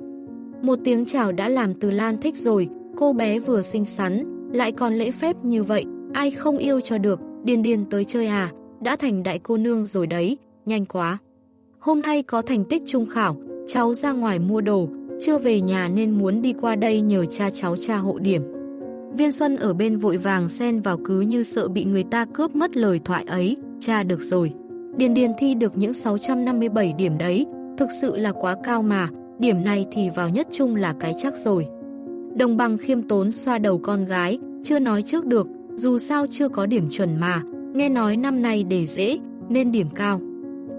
Một tiếng chào đã làm Từ Lan thích rồi, cô bé vừa xinh xắn, lại còn lễ phép như vậy, ai không yêu cho được, điền điền tới chơi à, đã thành đại cô nương rồi đấy, nhanh quá. Hôm nay có thành tích trung khảo, cháu ra ngoài mua đồ, chưa về nhà nên muốn đi qua đây nhờ cha cháu cha hộ điểm. Viên Xuân ở bên vội vàng xen vào cứ như sợ bị người ta cướp mất lời thoại ấy, cha được rồi. Điền Điền thi được những 657 điểm đấy, thực sự là quá cao mà, điểm này thì vào nhất chung là cái chắc rồi. Đồng bằng khiêm tốn xoa đầu con gái, chưa nói trước được, dù sao chưa có điểm chuẩn mà, nghe nói năm nay để dễ, nên điểm cao.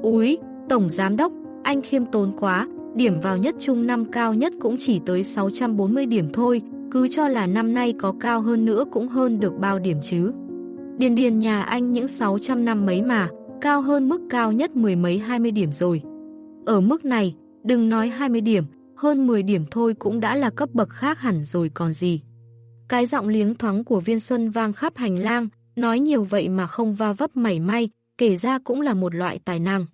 Úi, Tổng Giám Đốc, anh khiêm tốn quá, điểm vào nhất trung năm cao nhất cũng chỉ tới 640 điểm thôi, cứ cho là năm nay có cao hơn nữa cũng hơn được bao điểm chứ. Điền điền nhà anh những 600 năm mấy mà, cao hơn mức cao nhất mười mấy 20 điểm rồi. Ở mức này, đừng nói 20 điểm, hơn 10 điểm thôi cũng đã là cấp bậc khác hẳn rồi còn gì. Cái giọng liếng thoáng của viên xuân vang khắp hành lang, nói nhiều vậy mà không va vấp mảy may, kể ra cũng là một loại tài năng.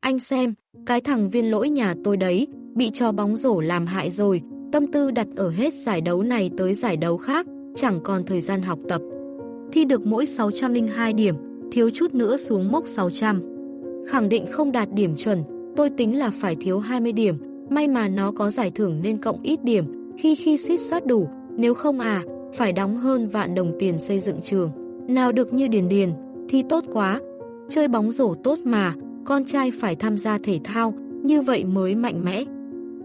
Anh xem, cái thằng viên lỗi nhà tôi đấy, bị cho bóng rổ làm hại rồi, tâm tư đặt ở hết giải đấu này tới giải đấu khác, chẳng còn thời gian học tập. Thi được mỗi 602 điểm, thiếu chút nữa xuống mốc 600. Khẳng định không đạt điểm chuẩn, tôi tính là phải thiếu 20 điểm, may mà nó có giải thưởng nên cộng ít điểm, khi khi suýt soát đủ, nếu không à, phải đóng hơn vạn đồng tiền xây dựng trường. Nào được như Điền Điền, thi tốt quá, chơi bóng rổ tốt mà, con trai phải tham gia thể thao, như vậy mới mạnh mẽ.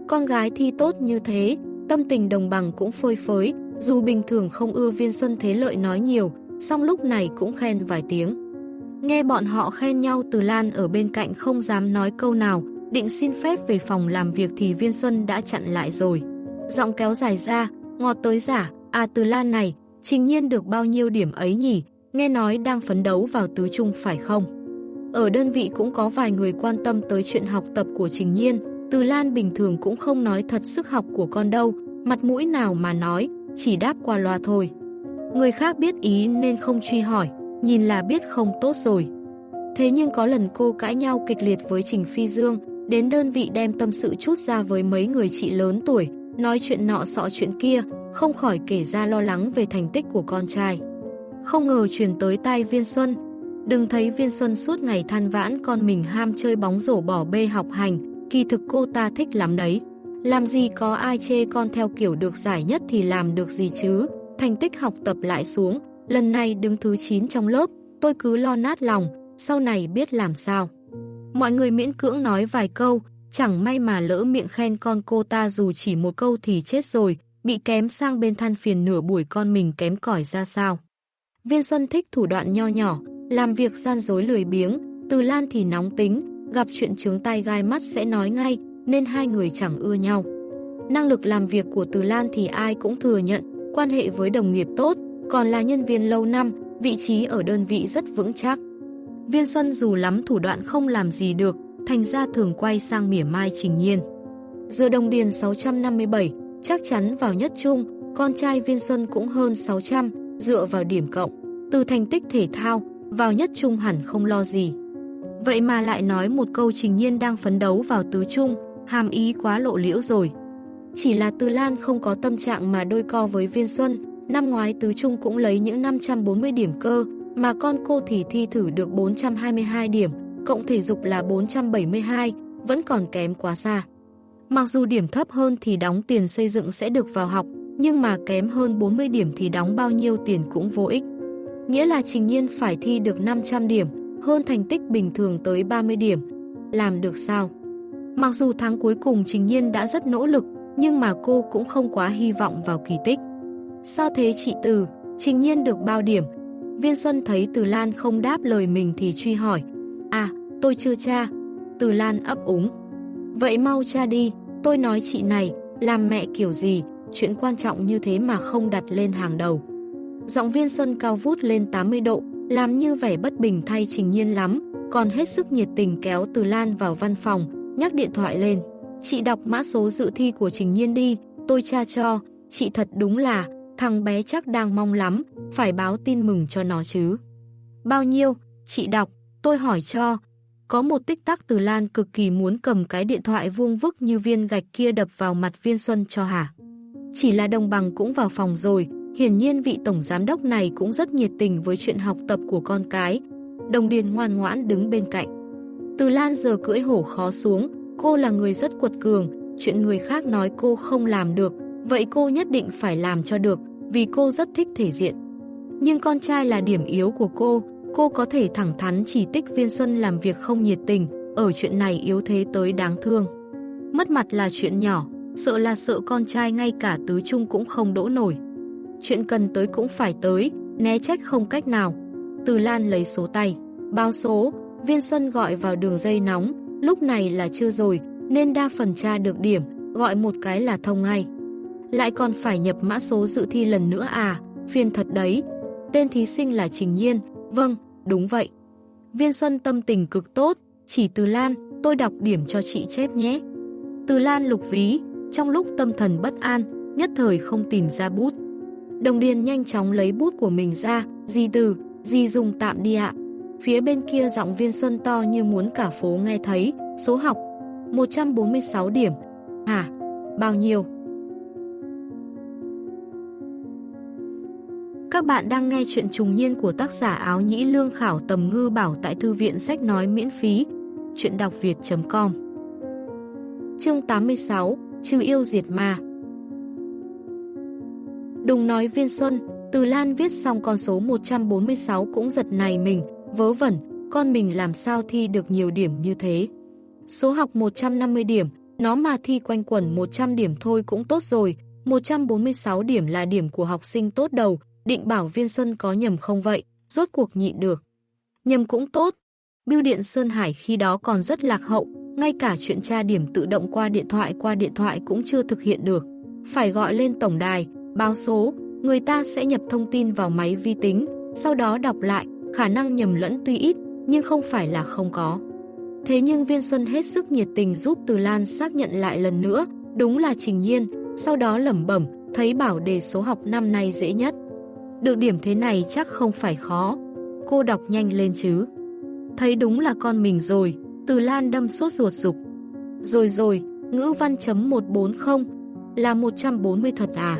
Con gái thi tốt như thế, tâm tình đồng bằng cũng phơi phới, dù bình thường không ưa viên xuân thế lợi nói nhiều, song lúc này cũng khen vài tiếng. Nghe bọn họ khen nhau từ Lan ở bên cạnh không dám nói câu nào, định xin phép về phòng làm việc thì viên xuân đã chặn lại rồi. Giọng kéo dài ra, ngọt tới giả, à từ Lan này, trình nhiên được bao nhiêu điểm ấy nhỉ, nghe nói đang phấn đấu vào tứ trung phải không? Ở đơn vị cũng có vài người quan tâm tới chuyện học tập của Trình Nhiên, Từ Lan bình thường cũng không nói thật sức học của con đâu, mặt mũi nào mà nói, chỉ đáp qua loa thôi. Người khác biết ý nên không truy hỏi, nhìn là biết không tốt rồi. Thế nhưng có lần cô cãi nhau kịch liệt với Trình Phi Dương, đến đơn vị đem tâm sự chút ra với mấy người chị lớn tuổi, nói chuyện nọ sọ chuyện kia, không khỏi kể ra lo lắng về thành tích của con trai. Không ngờ truyền tới tai Viên Xuân, Đừng thấy Viên Xuân suốt ngày than vãn con mình ham chơi bóng rổ bỏ bê học hành, kỳ thực cô ta thích lắm đấy. Làm gì có ai chê con theo kiểu được giải nhất thì làm được gì chứ, thành tích học tập lại xuống, lần này đứng thứ 9 trong lớp, tôi cứ lo nát lòng, sau này biết làm sao. Mọi người miễn cưỡng nói vài câu, chẳng may mà lỡ miệng khen con cô ta dù chỉ một câu thì chết rồi, bị kém sang bên than phiền nửa buổi con mình kém cỏi ra sao. Viên Xuân thích thủ đoạn nho nhỏ, làm việc gian dối lười biếng, Từ Lan thì nóng tính, gặp chuyện trướng tay gai mắt sẽ nói ngay, nên hai người chẳng ưa nhau. Năng lực làm việc của Từ Lan thì ai cũng thừa nhận, quan hệ với đồng nghiệp tốt, còn là nhân viên lâu năm, vị trí ở đơn vị rất vững chắc. Viên Xuân dù lắm thủ đoạn không làm gì được, thành ra thường quay sang mỉa mai trình nhiên. Giờ đồng điền 657, chắc chắn vào nhất chung. con trai Viên Xuân cũng hơn 600, dựa vào điểm cộng. Từ thành tích thể thao, vào nhất trung hẳn không lo gì. Vậy mà lại nói một câu trình nhiên đang phấn đấu vào tứ trung, hàm ý quá lộ liễu rồi. Chỉ là Từ Lan không có tâm trạng mà đôi co với Viên Xuân, năm ngoái tứ trung cũng lấy những 540 điểm cơ, mà con cô thì thi thử được 422 điểm, cộng thể dục là 472, vẫn còn kém quá xa. Mặc dù điểm thấp hơn thì đóng tiền xây dựng sẽ được vào học, nhưng mà kém hơn 40 điểm thì đóng bao nhiêu tiền cũng vô ích nghĩa là Trình Nhiên phải thi được 500 điểm, hơn thành tích bình thường tới 30 điểm. Làm được sao? Mặc dù tháng cuối cùng Trình Nhiên đã rất nỗ lực, nhưng mà cô cũng không quá hy vọng vào kỳ tích. Sao thế chị Từ, Trình Nhiên được bao điểm? Viên Xuân thấy Từ Lan không đáp lời mình thì truy hỏi. À, tôi chưa cha. Từ Lan ấp úng. Vậy mau cha đi, tôi nói chị này, làm mẹ kiểu gì, chuyện quan trọng như thế mà không đặt lên hàng đầu. Giọng viên Xuân cao vút lên 80 độ, làm như vẻ bất bình thay Trình Nhiên lắm, còn hết sức nhiệt tình kéo Từ Lan vào văn phòng, nhắc điện thoại lên. Chị đọc mã số dự thi của Trình Nhiên đi, tôi tra cho, chị thật đúng là, thằng bé chắc đang mong lắm, phải báo tin mừng cho nó chứ. Bao nhiêu, chị đọc, tôi hỏi cho. Có một tích tắc Từ Lan cực kỳ muốn cầm cái điện thoại vuông vức như viên gạch kia đập vào mặt viên Xuân cho hả. Chỉ là đồng bằng cũng vào phòng rồi, Hiển nhiên vị tổng giám đốc này cũng rất nhiệt tình với chuyện học tập của con cái. Đồng Điền ngoan ngoãn đứng bên cạnh. Từ Lan giờ cưỡi hổ khó xuống, cô là người rất quật cường, chuyện người khác nói cô không làm được, vậy cô nhất định phải làm cho được, vì cô rất thích thể diện. Nhưng con trai là điểm yếu của cô, cô có thể thẳng thắn chỉ tích viên xuân làm việc không nhiệt tình, ở chuyện này yếu thế tới đáng thương. Mất mặt là chuyện nhỏ, sợ là sợ con trai ngay cả tứ trung cũng không đỗ nổi chuyện cần tới cũng phải tới, né trách không cách nào. Từ Lan lấy số tay, bao số, Viên Xuân gọi vào đường dây nóng, lúc này là chưa rồi, nên đa phần tra được điểm, gọi một cái là thông ngay. Lại còn phải nhập mã số dự thi lần nữa à, phiền thật đấy. Tên thí sinh là Trình Nhiên, vâng, đúng vậy. Viên Xuân tâm tình cực tốt, chỉ Từ Lan, tôi đọc điểm cho chị chép nhé. Từ Lan lục ví, trong lúc tâm thần bất an, nhất thời không tìm ra bút. Đồng Điền nhanh chóng lấy bút của mình ra, di từ, di dùng tạm đi ạ. Phía bên kia giọng viên xuân to như muốn cả phố nghe thấy, số học, 146 điểm. À, bao nhiêu? Các bạn đang nghe chuyện trùng niên của tác giả áo nhĩ lương khảo tầm ngư bảo tại thư viện sách nói miễn phí. Chuyện đọc việt.com Chương 86 Trừ yêu diệt ma Đùng nói viên xuân, từ Lan viết xong con số 146 cũng giật này mình, vớ vẩn, con mình làm sao thi được nhiều điểm như thế. Số học 150 điểm, nó mà thi quanh quẩn 100 điểm thôi cũng tốt rồi, 146 điểm là điểm của học sinh tốt đầu, định bảo viên Xuân có nhầm không vậy, rốt cuộc nhịn được. Nhầm cũng tốt. Biêu điện Sơn Hải khi đó còn rất lạc hậu, ngay cả chuyện tra điểm tự động qua điện thoại qua điện thoại cũng chưa thực hiện được. Phải gọi lên tổng đài, báo số, người ta sẽ nhập thông tin vào máy vi tính, sau đó đọc lại, khả năng nhầm lẫn tuy ít, nhưng không phải là không có. Thế nhưng Viên Xuân hết sức nhiệt tình giúp Từ Lan xác nhận lại lần nữa, đúng là Trình Nhiên, sau đó lẩm bẩm, thấy bảo đề số học năm nay dễ nhất. Được điểm thế này chắc không phải khó. Cô đọc nhanh lên chứ. Thấy đúng là con mình rồi, Từ Lan đâm sốt ruột dục. Rồi rồi, ngữ văn chấm 140, là 140 thật à?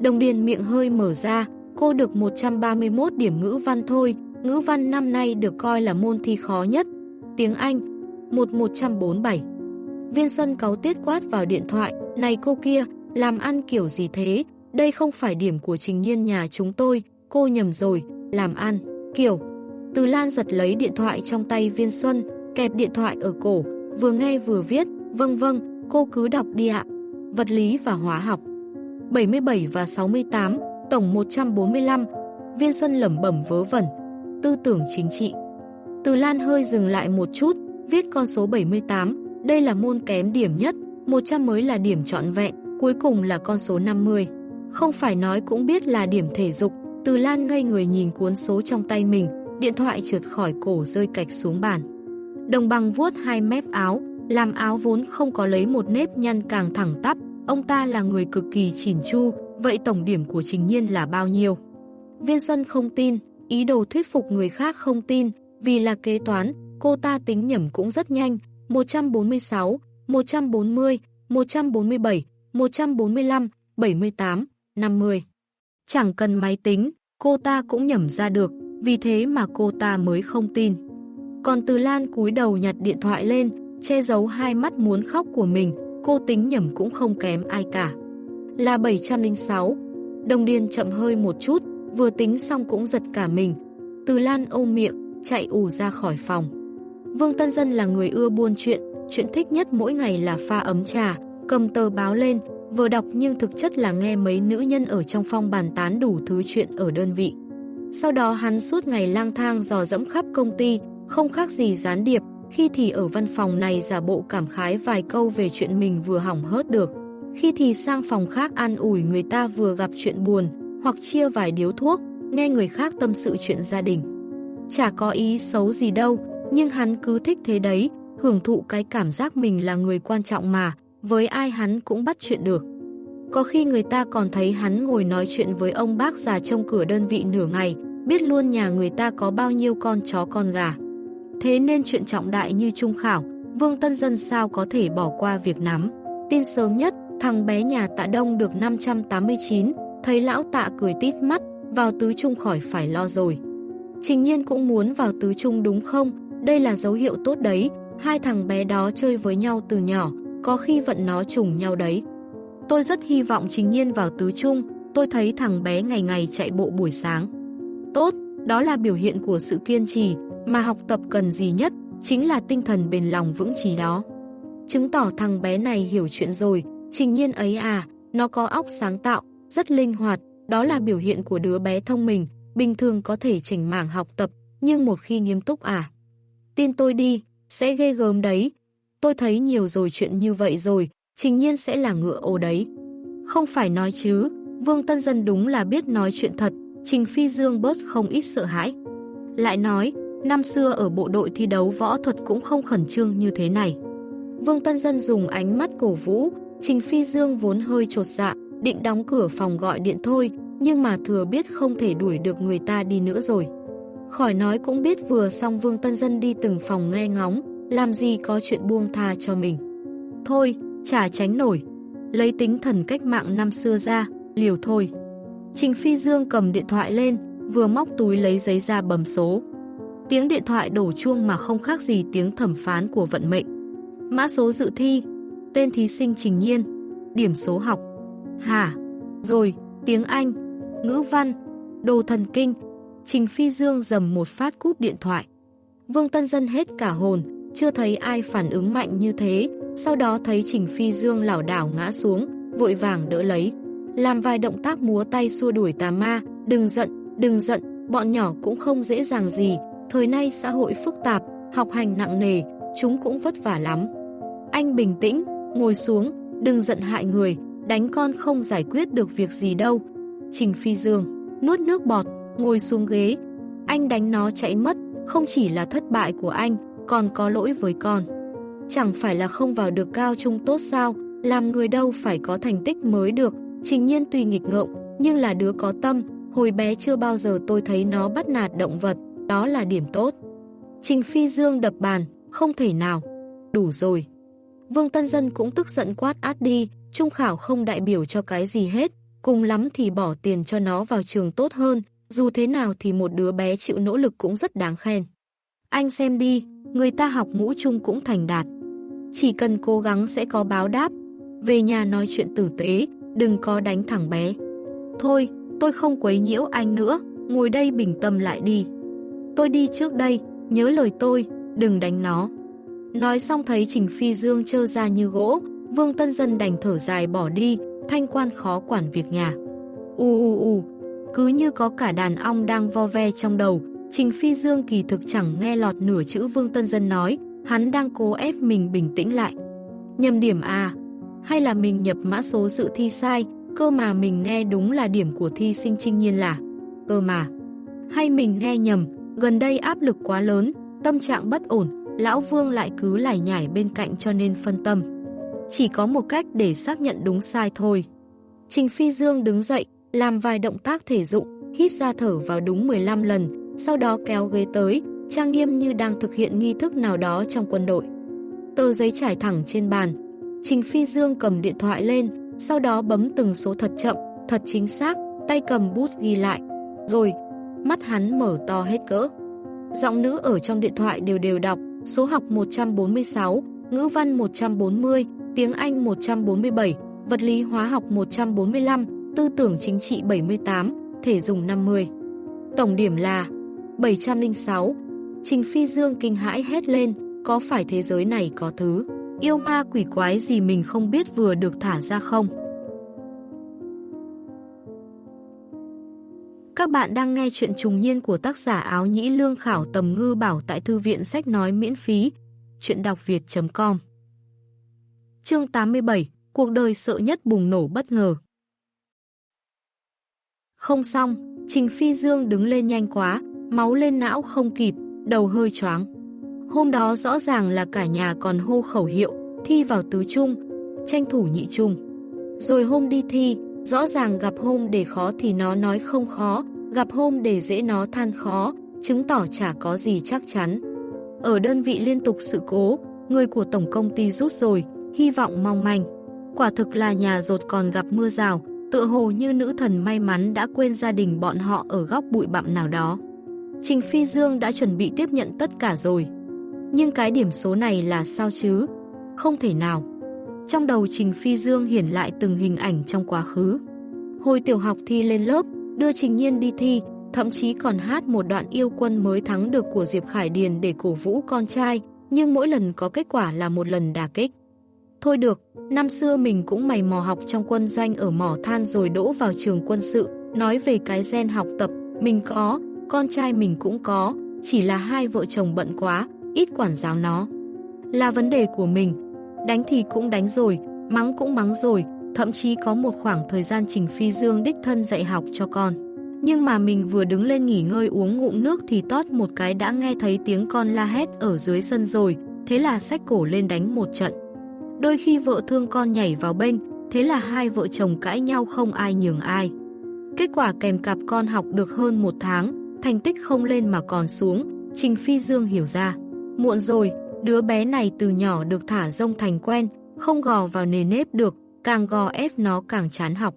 Đồng điền miệng hơi mở ra, cô được 131 điểm ngữ văn thôi, ngữ văn năm nay được coi là môn thi khó nhất. Tiếng Anh, 1147. Viên Xuân cáu tiết quát vào điện thoại, này cô kia, làm ăn kiểu gì thế, đây không phải điểm của trình nhiên nhà chúng tôi, cô nhầm rồi, làm ăn, kiểu. Từ Lan giật lấy điện thoại trong tay Viên Xuân, kẹp điện thoại ở cổ, vừa nghe vừa viết, vâng vâng, cô cứ đọc đi ạ. Vật lý và hóa học. 77 và 68, tổng 145, Viên Xuân lẩm bẩm vớ vẩn, tư tưởng chính trị. Từ Lan hơi dừng lại một chút, viết con số 78, đây là môn kém điểm nhất, 100 mới là điểm trọn vẹn, cuối cùng là con số 50. Không phải nói cũng biết là điểm thể dục, Từ Lan ngây người nhìn cuốn số trong tay mình, điện thoại trượt khỏi cổ rơi cạch xuống bàn. Đồng bằng vuốt hai mép áo, làm áo vốn không có lấy một nếp nhăn càng thẳng tắp, ông ta là người cực kỳ chỉn chu, vậy tổng điểm của Trình Nhiên là bao nhiêu? Viên Xuân không tin, ý đồ thuyết phục người khác không tin, vì là kế toán, cô ta tính nhẩm cũng rất nhanh, 146, 140, 147, 145, 78, 50. Chẳng cần máy tính, cô ta cũng nhẩm ra được, vì thế mà cô ta mới không tin. Còn Từ Lan cúi đầu nhặt điện thoại lên, che giấu hai mắt muốn khóc của mình, cô tính nhầm cũng không kém ai cả. Là 706, đồng điên chậm hơi một chút, vừa tính xong cũng giật cả mình. Từ Lan ôm miệng, chạy ù ra khỏi phòng. Vương Tân Dân là người ưa buôn chuyện, chuyện thích nhất mỗi ngày là pha ấm trà, cầm tờ báo lên, vừa đọc nhưng thực chất là nghe mấy nữ nhân ở trong phong bàn tán đủ thứ chuyện ở đơn vị. Sau đó hắn suốt ngày lang thang dò dẫm khắp công ty, không khác gì gián điệp, khi thì ở văn phòng này giả bộ cảm khái vài câu về chuyện mình vừa hỏng hớt được. Khi thì sang phòng khác an ủi người ta vừa gặp chuyện buồn, hoặc chia vài điếu thuốc, nghe người khác tâm sự chuyện gia đình. Chả có ý xấu gì đâu, nhưng hắn cứ thích thế đấy, hưởng thụ cái cảm giác mình là người quan trọng mà, với ai hắn cũng bắt chuyện được. Có khi người ta còn thấy hắn ngồi nói chuyện với ông bác già trong cửa đơn vị nửa ngày, biết luôn nhà người ta có bao nhiêu con chó con gà. Thế nên chuyện trọng đại như trung khảo, Vương Tân Dân sao có thể bỏ qua việc nắm. Tin sớm nhất, thằng bé nhà tạ đông được 589, thấy lão tạ cười tít mắt, vào tứ trung khỏi phải lo rồi. Trình nhiên cũng muốn vào tứ trung đúng không? Đây là dấu hiệu tốt đấy, hai thằng bé đó chơi với nhau từ nhỏ, có khi vận nó trùng nhau đấy. Tôi rất hy vọng Trình Nhiên vào tứ trung, tôi thấy thằng bé ngày ngày chạy bộ buổi sáng. Tốt, đó là biểu hiện của sự kiên trì, mà học tập cần gì nhất, chính là tinh thần bền lòng vững trí đó. Chứng tỏ thằng bé này hiểu chuyện rồi, Trình Nhiên ấy à, nó có óc sáng tạo, rất linh hoạt, đó là biểu hiện của đứa bé thông minh, bình thường có thể chỉnh mảng học tập, nhưng một khi nghiêm túc à. Tin tôi đi, sẽ ghê gớm đấy. Tôi thấy nhiều rồi chuyện như vậy rồi, trình nhiên sẽ là ngựa ô đấy. Không phải nói chứ, Vương Tân Dân đúng là biết nói chuyện thật, Trình Phi Dương bớt không ít sợ hãi. Lại nói, năm xưa ở bộ đội thi đấu võ thuật cũng không khẩn trương như thế này. Vương Tân Dân dùng ánh mắt cổ vũ, Trình Phi Dương vốn hơi trột dạ, định đóng cửa phòng gọi điện thôi, nhưng mà thừa biết không thể đuổi được người ta đi nữa rồi. Khỏi nói cũng biết vừa xong Vương Tân Dân đi từng phòng nghe ngóng, làm gì có chuyện buông tha cho mình. Thôi, chả tránh nổi. Lấy tính thần cách mạng năm xưa ra, liều thôi. Trình Phi Dương cầm điện thoại lên, vừa móc túi lấy giấy ra bấm số. Tiếng điện thoại đổ chuông mà không khác gì tiếng thẩm phán của vận mệnh. Mã số dự thi, tên thí sinh Trình Nhiên, điểm số học. Hả? Rồi, tiếng Anh, ngữ văn, đồ thần kinh. Trình Phi Dương dầm một phát cúp điện thoại. Vương Tân Dân hết cả hồn, chưa thấy ai phản ứng mạnh như thế, sau đó thấy Trình Phi Dương lảo đảo ngã xuống, vội vàng đỡ lấy. Làm vài động tác múa tay xua đuổi tà ma, đừng giận, đừng giận, bọn nhỏ cũng không dễ dàng gì, thời nay xã hội phức tạp, học hành nặng nề, chúng cũng vất vả lắm. Anh bình tĩnh, ngồi xuống, đừng giận hại người, đánh con không giải quyết được việc gì đâu. Trình Phi Dương, nuốt nước bọt, ngồi xuống ghế. Anh đánh nó chạy mất, không chỉ là thất bại của anh, còn có lỗi với con. Chẳng phải là không vào được cao trung tốt sao, làm người đâu phải có thành tích mới được, trình nhiên tuy nghịch ngợm, nhưng là đứa có tâm, hồi bé chưa bao giờ tôi thấy nó bắt nạt động vật, đó là điểm tốt. Trình Phi Dương đập bàn, không thể nào. Đủ rồi. Vương Tân Dân cũng tức giận quát át đi, trung khảo không đại biểu cho cái gì hết, cùng lắm thì bỏ tiền cho nó vào trường tốt hơn, dù thế nào thì một đứa bé chịu nỗ lực cũng rất đáng khen. Anh xem đi, người ta học ngũ trung cũng thành đạt. Chỉ cần cố gắng sẽ có báo đáp. Về nhà nói chuyện tử tế, đừng có đánh thẳng bé. Thôi, tôi không quấy nhiễu anh nữa, ngồi đây bình tâm lại đi. Tôi đi trước đây, nhớ lời tôi, đừng đánh nó. Nói xong thấy Trình Phi Dương trơ ra như gỗ, Vương Tân Dân đành thở dài bỏ đi, thanh quan khó quản việc nhà. U u u, cứ như có cả đàn ong đang vo ve trong đầu, Trình Phi Dương kỳ thực chẳng nghe lọt nửa chữ Vương Tân Dân nói, hắn đang cố ép mình bình tĩnh lại. Nhầm điểm à? Hay là mình nhập mã số dự thi sai, cơ mà mình nghe đúng là điểm của thi sinh trinh nhiên là? Cơ mà. Hay mình nghe nhầm, gần đây áp lực quá lớn, tâm trạng bất ổn, Lão Vương lại cứ lải nhải bên cạnh cho nên phân tâm. Chỉ có một cách để xác nhận đúng sai thôi. Trình Phi Dương đứng dậy, làm vài động tác thể dụng, hít ra thở vào đúng 15 lần, sau đó kéo ghế tới, trang nghiêm như đang thực hiện nghi thức nào đó trong quân đội. Tờ giấy trải thẳng trên bàn. Trình Phi Dương cầm điện thoại lên, sau đó bấm từng số thật chậm, thật chính xác, tay cầm bút ghi lại. Rồi, mắt hắn mở to hết cỡ. Giọng nữ ở trong điện thoại đều đều đọc, số học 146, ngữ văn 140, tiếng Anh 147, vật lý hóa học 145, tư tưởng chính trị 78, thể dùng 50. Tổng điểm là 706. Trình Phi Dương kinh hãi hét lên, có phải thế giới này có thứ yêu ma quỷ quái gì mình không biết vừa được thả ra không? Các bạn đang nghe chuyện trùng niên của tác giả áo nhĩ lương khảo tầm ngư bảo tại thư viện sách nói miễn phí. Chuyện đọc việt.com Chương 87 Cuộc đời sợ nhất bùng nổ bất ngờ Không xong, Trình Phi Dương đứng lên nhanh quá, máu lên não không kịp, đầu hơi choáng. Hôm đó rõ ràng là cả nhà còn hô khẩu hiệu, thi vào tứ trung, tranh thủ nhị trung. Rồi hôm đi thi, rõ ràng gặp hôm để khó thì nó nói không khó, gặp hôm để dễ nó than khó, chứng tỏ chả có gì chắc chắn. Ở đơn vị liên tục sự cố, người của tổng công ty rút rồi, hy vọng mong manh. Quả thực là nhà rột còn gặp mưa rào, tựa hồ như nữ thần may mắn đã quên gia đình bọn họ ở góc bụi bặm nào đó. Trình Phi Dương đã chuẩn bị tiếp nhận tất cả rồi. Nhưng cái điểm số này là sao chứ? Không thể nào. Trong đầu Trình Phi Dương hiển lại từng hình ảnh trong quá khứ. Hồi tiểu học thi lên lớp, đưa Trình Nhiên đi thi, thậm chí còn hát một đoạn yêu quân mới thắng được của Diệp Khải Điền để cổ vũ con trai, nhưng mỗi lần có kết quả là một lần đà kích. Thôi được, năm xưa mình cũng mày mò học trong quân doanh ở mỏ than rồi đỗ vào trường quân sự, nói về cái gen học tập, mình có, con trai mình cũng có, chỉ là hai vợ chồng bận quá, ít quản giáo nó. Là vấn đề của mình, đánh thì cũng đánh rồi, mắng cũng mắng rồi, thậm chí có một khoảng thời gian Trình Phi Dương đích thân dạy học cho con. Nhưng mà mình vừa đứng lên nghỉ ngơi uống ngụm nước thì tót một cái đã nghe thấy tiếng con la hét ở dưới sân rồi, thế là xách cổ lên đánh một trận. Đôi khi vợ thương con nhảy vào bên, thế là hai vợ chồng cãi nhau không ai nhường ai. Kết quả kèm cặp con học được hơn một tháng, thành tích không lên mà còn xuống, Trình Phi Dương hiểu ra. Muộn rồi, đứa bé này từ nhỏ được thả rông thành quen, không gò vào nề nếp được, càng gò ép nó càng chán học.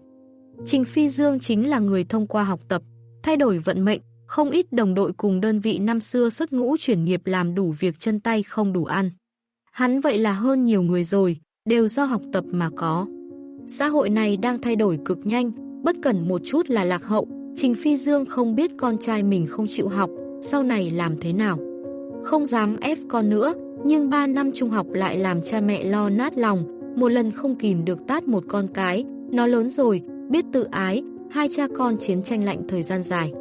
Trình Phi Dương chính là người thông qua học tập, thay đổi vận mệnh, không ít đồng đội cùng đơn vị năm xưa xuất ngũ chuyển nghiệp làm đủ việc chân tay không đủ ăn. Hắn vậy là hơn nhiều người rồi, đều do học tập mà có. Xã hội này đang thay đổi cực nhanh, bất cẩn một chút là lạc hậu, Trình Phi Dương không biết con trai mình không chịu học, sau này làm thế nào. Không dám ép con nữa, nhưng 3 năm trung học lại làm cha mẹ lo nát lòng, một lần không kìm được tát một con cái, nó lớn rồi, biết tự ái, hai cha con chiến tranh lạnh thời gian dài.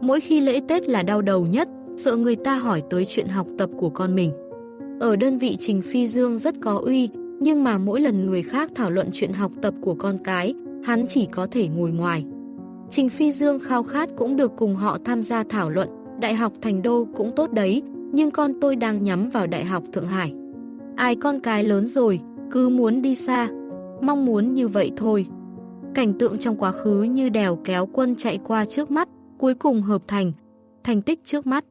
Mỗi khi lễ Tết là đau đầu nhất, sợ người ta hỏi tới chuyện học tập của con mình. Ở đơn vị Trình Phi Dương rất có uy, nhưng mà mỗi lần người khác thảo luận chuyện học tập của con cái, hắn chỉ có thể ngồi ngoài. Trình Phi Dương khao khát cũng được cùng họ tham gia thảo luận, Đại học Thành Đô cũng tốt đấy, nhưng con tôi đang nhắm vào Đại học Thượng Hải. Ai con cái lớn rồi, cứ muốn đi xa, mong muốn như vậy thôi. Cảnh tượng trong quá khứ như đèo kéo quân chạy qua trước mắt, cuối cùng hợp thành, thành tích trước mắt.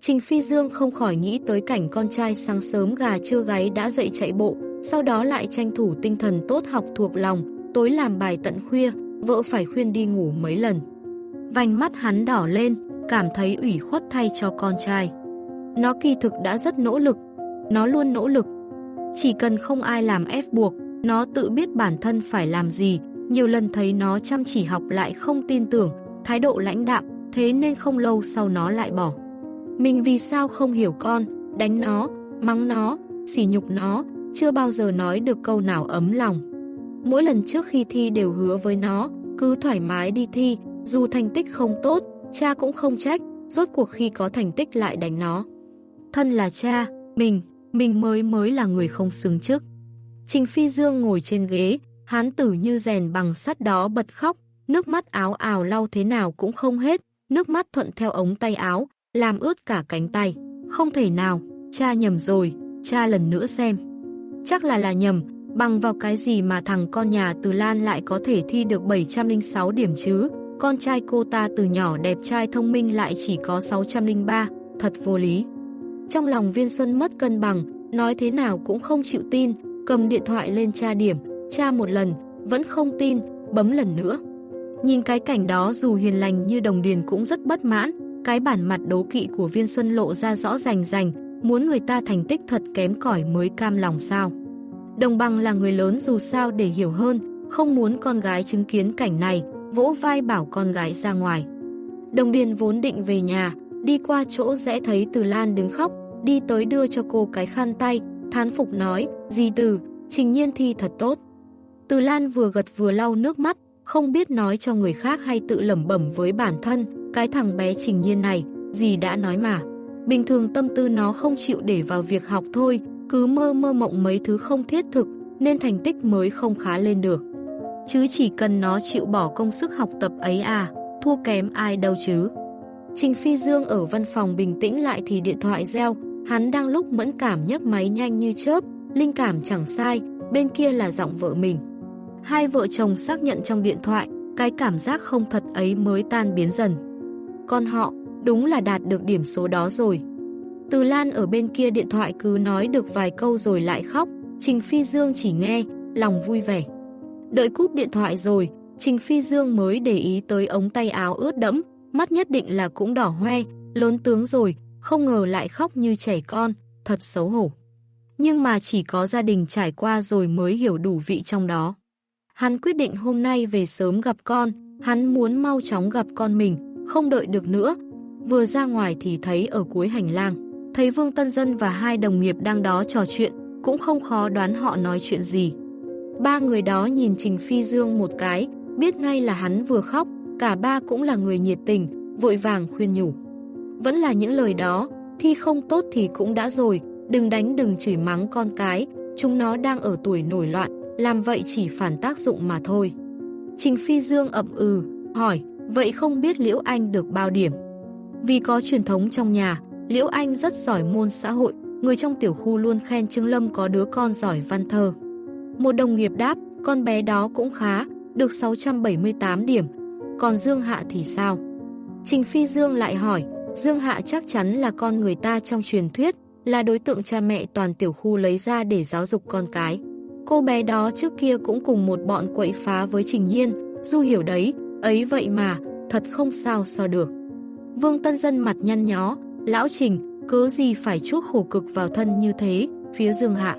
Trình Phi Dương không khỏi nghĩ tới cảnh con trai sáng sớm gà chưa gáy đã dậy chạy bộ, sau đó lại tranh thủ tinh thần tốt học thuộc lòng, tối làm bài tận khuya, vợ phải khuyên đi ngủ mấy lần. Vành mắt hắn đỏ lên, cảm thấy ủy khuất thay cho con trai. Nó kỳ thực đã rất nỗ lực, nó luôn nỗ lực. Chỉ cần không ai làm ép buộc, nó tự biết bản thân phải làm gì, nhiều lần thấy nó chăm chỉ học lại không tin tưởng, thái độ lãnh đạm, thế nên không lâu sau nó lại bỏ. Mình vì sao không hiểu con, đánh nó, mắng nó, xỉ nhục nó, chưa bao giờ nói được câu nào ấm lòng. Mỗi lần trước khi thi đều hứa với nó, cứ thoải mái đi thi, dù thành tích không tốt, cha cũng không trách, rốt cuộc khi có thành tích lại đánh nó. Thân là cha, mình, mình mới mới là người không xứng trước. Trình Phi Dương ngồi trên ghế, hán tử như rèn bằng sắt đó bật khóc, nước mắt áo ào lau thế nào cũng không hết, nước mắt thuận theo ống tay áo, làm ướt cả cánh tay. Không thể nào, cha nhầm rồi, cha lần nữa xem. Chắc là là nhầm, bằng vào cái gì mà thằng con nhà từ Lan lại có thể thi được 706 điểm chứ? Con trai cô ta từ nhỏ đẹp trai thông minh lại chỉ có 603, thật vô lý. Trong lòng viên xuân mất cân bằng, nói thế nào cũng không chịu tin, cầm điện thoại lên tra điểm, tra một lần, vẫn không tin, bấm lần nữa. Nhìn cái cảnh đó dù hiền lành như đồng điền cũng rất bất mãn, cái bản mặt đố kỵ của viên xuân lộ ra rõ rành rành, muốn người ta thành tích thật kém cỏi mới cam lòng sao. Đồng bằng là người lớn dù sao để hiểu hơn, không muốn con gái chứng kiến cảnh này, vỗ vai bảo con gái ra ngoài. Đồng điền vốn định về nhà, đi qua chỗ rẽ thấy Từ Lan đứng khóc, đi tới đưa cho cô cái khăn tay, thán phục nói, gì từ, trình nhiên thi thật tốt. Từ Lan vừa gật vừa lau nước mắt, không biết nói cho người khác hay tự lẩm bẩm với bản thân, cái thằng bé trình nhiên này, gì đã nói mà. Bình thường tâm tư nó không chịu để vào việc học thôi, cứ mơ mơ mộng mấy thứ không thiết thực, nên thành tích mới không khá lên được. Chứ chỉ cần nó chịu bỏ công sức học tập ấy à, thua kém ai đâu chứ. Trình Phi Dương ở văn phòng bình tĩnh lại thì điện thoại reo, hắn đang lúc mẫn cảm nhấc máy nhanh như chớp, linh cảm chẳng sai, bên kia là giọng vợ mình. Hai vợ chồng xác nhận trong điện thoại, cái cảm giác không thật ấy mới tan biến dần. Con họ, đúng là đạt được điểm số đó rồi. Từ Lan ở bên kia điện thoại cứ nói được vài câu rồi lại khóc, Trình Phi Dương chỉ nghe, lòng vui vẻ. Đợi cúp điện thoại rồi, Trình Phi Dương mới để ý tới ống tay áo ướt đẫm, mắt nhất định là cũng đỏ hoe, lớn tướng rồi, không ngờ lại khóc như trẻ con, thật xấu hổ. Nhưng mà chỉ có gia đình trải qua rồi mới hiểu đủ vị trong đó. Hắn quyết định hôm nay về sớm gặp con, hắn muốn mau chóng gặp con mình, không đợi được nữa. Vừa ra ngoài thì thấy ở cuối hành lang, thấy Vương Tân Dân và hai đồng nghiệp đang đó trò chuyện, cũng không khó đoán họ nói chuyện gì. Ba người đó nhìn Trình Phi Dương một cái, biết ngay là hắn vừa khóc, cả ba cũng là người nhiệt tình, vội vàng khuyên nhủ. Vẫn là những lời đó, thi không tốt thì cũng đã rồi, đừng đánh đừng chửi mắng con cái, chúng nó đang ở tuổi nổi loạn, làm vậy chỉ phản tác dụng mà thôi. Trình Phi Dương ậm ừ, hỏi, vậy không biết Liễu Anh được bao điểm? Vì có truyền thống trong nhà, Liễu Anh rất giỏi môn xã hội, người trong tiểu khu luôn khen Trương Lâm có đứa con giỏi văn thơ. Một đồng nghiệp đáp, con bé đó cũng khá, được 678 điểm. Còn Dương Hạ thì sao? Trình Phi Dương lại hỏi, Dương Hạ chắc chắn là con người ta trong truyền thuyết, là đối tượng cha mẹ toàn tiểu khu lấy ra để giáo dục con cái. Cô bé đó trước kia cũng cùng một bọn quậy phá với Trình Nhiên, Du hiểu đấy, ấy vậy mà, thật không sao so được. Vương Tân Dân mặt nhăn nhó, lão Trình, cứ gì phải chuốc khổ cực vào thân như thế, phía Dương Hạ.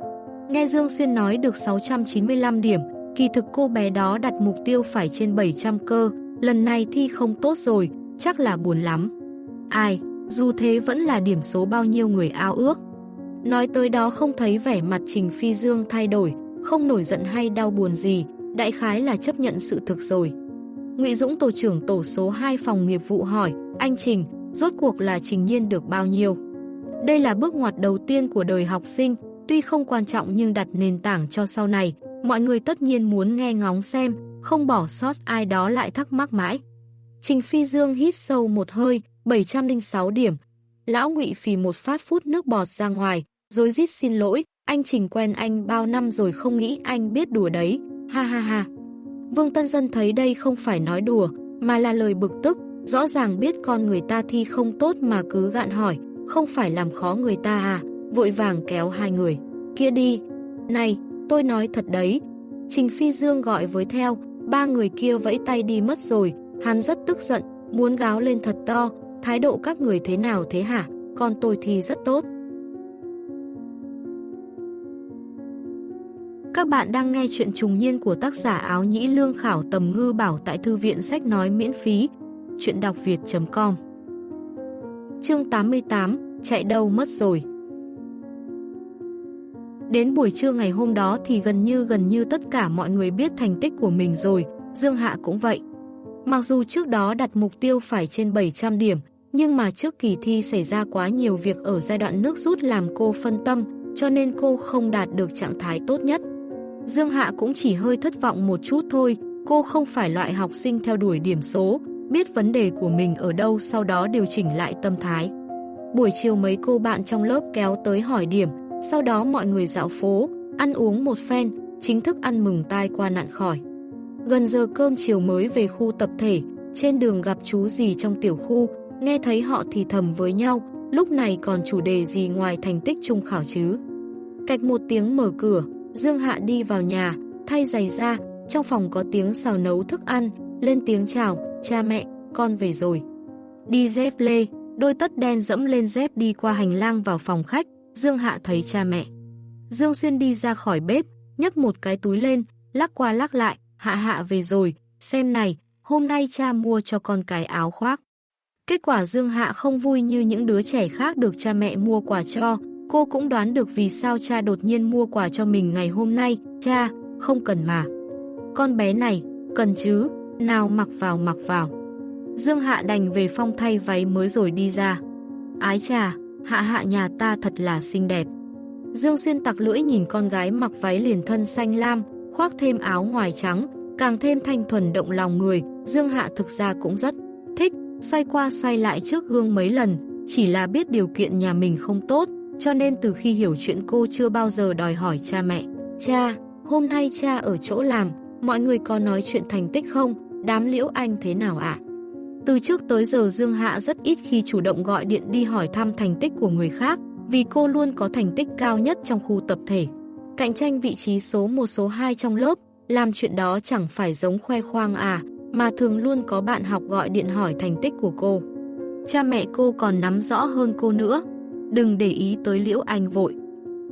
Nghe Dương Xuyên nói được 695 điểm, kỳ thực cô bé đó đặt mục tiêu phải trên 700 cơ, lần này thi không tốt rồi, chắc là buồn lắm. Ai, dù thế vẫn là điểm số bao nhiêu người ao ước. Nói tới đó không thấy vẻ mặt Trình Phi Dương thay đổi, không nổi giận hay đau buồn gì, đại khái là chấp nhận sự thực rồi. Ngụy Dũng tổ trưởng tổ số 2 phòng nghiệp vụ hỏi, anh Trình, rốt cuộc là Trình Nhiên được bao nhiêu? Đây là bước ngoặt đầu tiên của đời học sinh, tuy không quan trọng nhưng đặt nền tảng cho sau này, mọi người tất nhiên muốn nghe ngóng xem, không bỏ sót ai đó lại thắc mắc mãi. Trình Phi Dương hít sâu một hơi, 706 điểm. Lão Ngụy phì một phát phút nước bọt ra ngoài, rồi rít xin lỗi, anh Trình quen anh bao năm rồi không nghĩ anh biết đùa đấy, ha ha ha. Vương Tân Dân thấy đây không phải nói đùa, mà là lời bực tức, rõ ràng biết con người ta thi không tốt mà cứ gạn hỏi, không phải làm khó người ta à, vội vàng kéo hai người. Kia đi, này, tôi nói thật đấy. Trình Phi Dương gọi với theo, ba người kia vẫy tay đi mất rồi, hắn rất tức giận, muốn gáo lên thật to, thái độ các người thế nào thế hả, con tôi thì rất tốt. Các bạn đang nghe chuyện trùng niên của tác giả áo nhĩ lương khảo tầm ngư bảo tại thư viện sách nói miễn phí. Chuyện đọc việt.com Chương 88 Chạy đâu mất rồi? Đến buổi trưa ngày hôm đó thì gần như gần như tất cả mọi người biết thành tích của mình rồi, Dương Hạ cũng vậy. Mặc dù trước đó đặt mục tiêu phải trên 700 điểm, nhưng mà trước kỳ thi xảy ra quá nhiều việc ở giai đoạn nước rút làm cô phân tâm, cho nên cô không đạt được trạng thái tốt nhất. Dương Hạ cũng chỉ hơi thất vọng một chút thôi, cô không phải loại học sinh theo đuổi điểm số, biết vấn đề của mình ở đâu sau đó điều chỉnh lại tâm thái. Buổi chiều mấy cô bạn trong lớp kéo tới hỏi điểm, sau đó mọi người dạo phố, ăn uống một phen, chính thức ăn mừng tai qua nạn khỏi. Gần giờ cơm chiều mới về khu tập thể, trên đường gặp chú gì trong tiểu khu, nghe thấy họ thì thầm với nhau, lúc này còn chủ đề gì ngoài thành tích trung khảo chứ. Cạch một tiếng mở cửa, Dương Hạ đi vào nhà, thay giày ra, trong phòng có tiếng xào nấu thức ăn, lên tiếng chào, cha mẹ, con về rồi. Đi dép lê, đôi tất đen dẫm lên dép đi qua hành lang vào phòng khách, Dương Hạ thấy cha mẹ. Dương Xuyên đi ra khỏi bếp, nhấc một cái túi lên, lắc qua lắc lại, Hạ Hạ về rồi, xem này, hôm nay cha mua cho con cái áo khoác. Kết quả Dương Hạ không vui như những đứa trẻ khác được cha mẹ mua quà cho, cô cũng đoán được vì sao cha đột nhiên mua quà cho mình ngày hôm nay, cha, không cần mà. Con bé này, cần chứ, nào mặc vào mặc vào. Dương Hạ đành về phong thay váy mới rồi đi ra. Ái trà, Hạ Hạ nhà ta thật là xinh đẹp. Dương Xuyên tặc lưỡi nhìn con gái mặc váy liền thân xanh lam, khoác thêm áo ngoài trắng, càng thêm thanh thuần động lòng người, Dương Hạ thực ra cũng rất thích, xoay qua xoay lại trước gương mấy lần, chỉ là biết điều kiện nhà mình không tốt, cho nên từ khi hiểu chuyện cô chưa bao giờ đòi hỏi cha mẹ. Cha, hôm nay cha ở chỗ làm, mọi người có nói chuyện thành tích không? Đám liễu anh thế nào ạ? Từ trước tới giờ Dương Hạ rất ít khi chủ động gọi điện đi hỏi thăm thành tích của người khác, vì cô luôn có thành tích cao nhất trong khu tập thể. Cạnh tranh vị trí số 1 số 2 trong lớp, làm chuyện đó chẳng phải giống khoe khoang à, mà thường luôn có bạn học gọi điện hỏi thành tích của cô. Cha mẹ cô còn nắm rõ hơn cô nữa, đừng để ý tới Liễu Anh vội.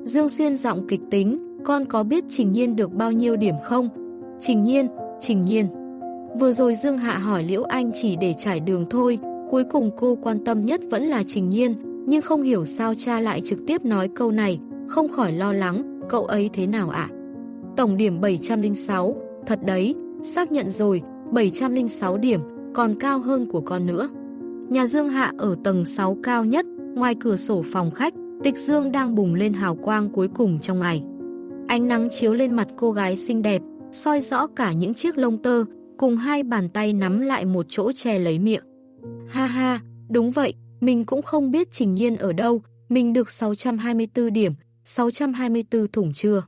Dương Xuyên giọng kịch tính, con có biết Trình Nhiên được bao nhiêu điểm không? Trình Nhiên, Trình Nhiên. Vừa rồi Dương Hạ hỏi Liễu Anh chỉ để trải đường thôi, cuối cùng cô quan tâm nhất vẫn là Trình Nhiên, nhưng không hiểu sao cha lại trực tiếp nói câu này, không khỏi lo lắng, cậu ấy thế nào ạ? Tổng điểm 706, thật đấy, xác nhận rồi, 706 điểm, còn cao hơn của con nữa. Nhà Dương Hạ ở tầng 6 cao nhất, ngoài cửa sổ phòng khách, tịch dương đang bùng lên hào quang cuối cùng trong ngày. Ánh nắng chiếu lên mặt cô gái xinh đẹp, soi rõ cả những chiếc lông tơ, cùng hai bàn tay nắm lại một chỗ che lấy miệng. Ha ha, đúng vậy, mình cũng không biết Trình Nhiên ở đâu, mình được 624 điểm, 624 thủng chưa.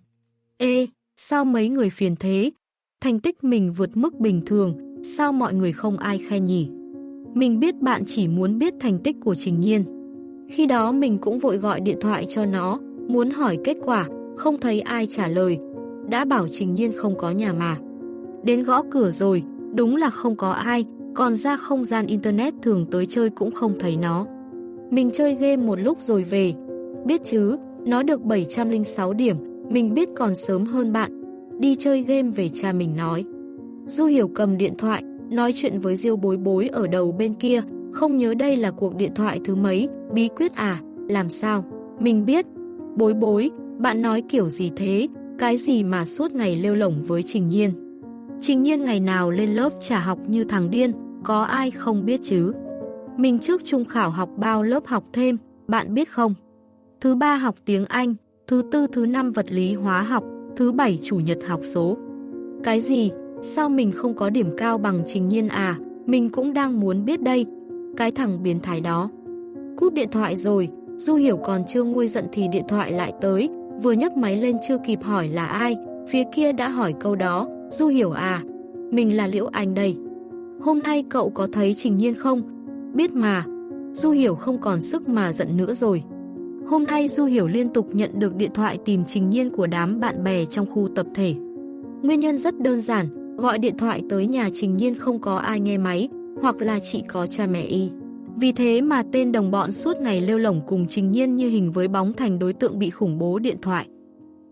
Ê, sao mấy người phiền thế? Thành tích mình vượt mức bình thường, sao mọi người không ai khen nhỉ? Mình biết bạn chỉ muốn biết thành tích của Trình Nhiên. Khi đó mình cũng vội gọi điện thoại cho nó, muốn hỏi kết quả, không thấy ai trả lời. Đã bảo Trình Nhiên không có nhà mà. Đến gõ cửa rồi, đúng là không có ai, còn ra không gian internet thường tới chơi cũng không thấy nó. Mình chơi game một lúc rồi về. Biết chứ, nó được 706 điểm, mình biết còn sớm hơn bạn. Đi chơi game về cha mình nói. Du Hiểu cầm điện thoại, nói chuyện với Diêu bối bối ở đầu bên kia, không nhớ đây là cuộc điện thoại thứ mấy, bí quyết à, làm sao? Mình biết. Bối bối, bạn nói kiểu gì thế, cái gì mà suốt ngày lêu lỏng với Trình Nhiên. Trình Nhiên ngày nào lên lớp trả học như thằng điên, có ai không biết chứ. Mình trước trung khảo học bao lớp học thêm, bạn biết không? Thứ ba học tiếng Anh, thứ tư thứ năm vật lý hóa học, thứ bảy chủ nhật học số. Cái gì? Sao mình không có điểm cao bằng Trình Nhiên à? Mình cũng đang muốn biết đây. Cái thằng biến thái đó. Cút điện thoại rồi, Du Hiểu còn chưa nguôi giận thì điện thoại lại tới, vừa nhấc máy lên chưa kịp hỏi là ai, phía kia đã hỏi câu đó, Du Hiểu à, mình là Liễu Anh đây. Hôm nay cậu có thấy Trình Nhiên không? Biết mà, Du Hiểu không còn sức mà giận nữa rồi. Hôm nay Du Hiểu liên tục nhận được điện thoại tìm Trình Nhiên của đám bạn bè trong khu tập thể. Nguyên nhân rất đơn giản, gọi điện thoại tới nhà Trình Nhiên không có ai nghe máy, hoặc là chỉ có cha mẹ y. Vì thế mà tên đồng bọn suốt ngày lêu lỏng cùng Trình Nhiên như hình với bóng thành đối tượng bị khủng bố điện thoại.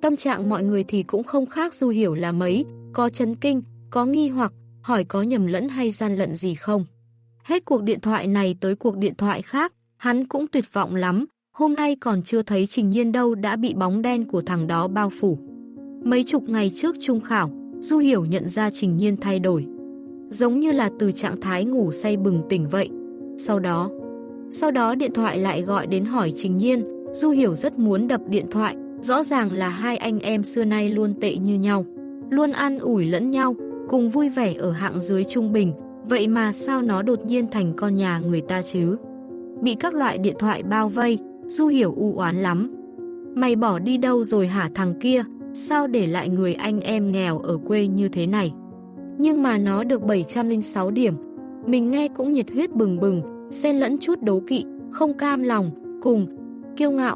Tâm trạng mọi người thì cũng không khác Du Hiểu là mấy, có chấn kinh, có nghi hoặc, hỏi có nhầm lẫn hay gian lận gì không. Hết cuộc điện thoại này tới cuộc điện thoại khác, hắn cũng tuyệt vọng lắm, hôm nay còn chưa thấy Trình Nhiên đâu đã bị bóng đen của thằng đó bao phủ. Mấy chục ngày trước trung khảo, Du Hiểu nhận ra Trình Nhiên thay đổi. Giống như là từ trạng thái ngủ say bừng tỉnh vậy. Sau đó, sau đó điện thoại lại gọi đến hỏi Trình Nhiên, Du Hiểu rất muốn đập điện thoại, rõ ràng là hai anh em xưa nay luôn tệ như nhau. Luôn ăn ủi lẫn nhau, cùng vui vẻ ở hạng dưới trung bình, vậy mà sao nó đột nhiên thành con nhà người ta chứ? Bị các loại điện thoại bao vây, Du Hiểu u oán lắm. Mày bỏ đi đâu rồi hả thằng kia, sao để lại người anh em nghèo ở quê như thế này? Nhưng mà nó được 706 điểm, mình nghe cũng nhiệt huyết bừng bừng, xen lẫn chút đố kỵ, không cam lòng, cùng, kiêu ngạo.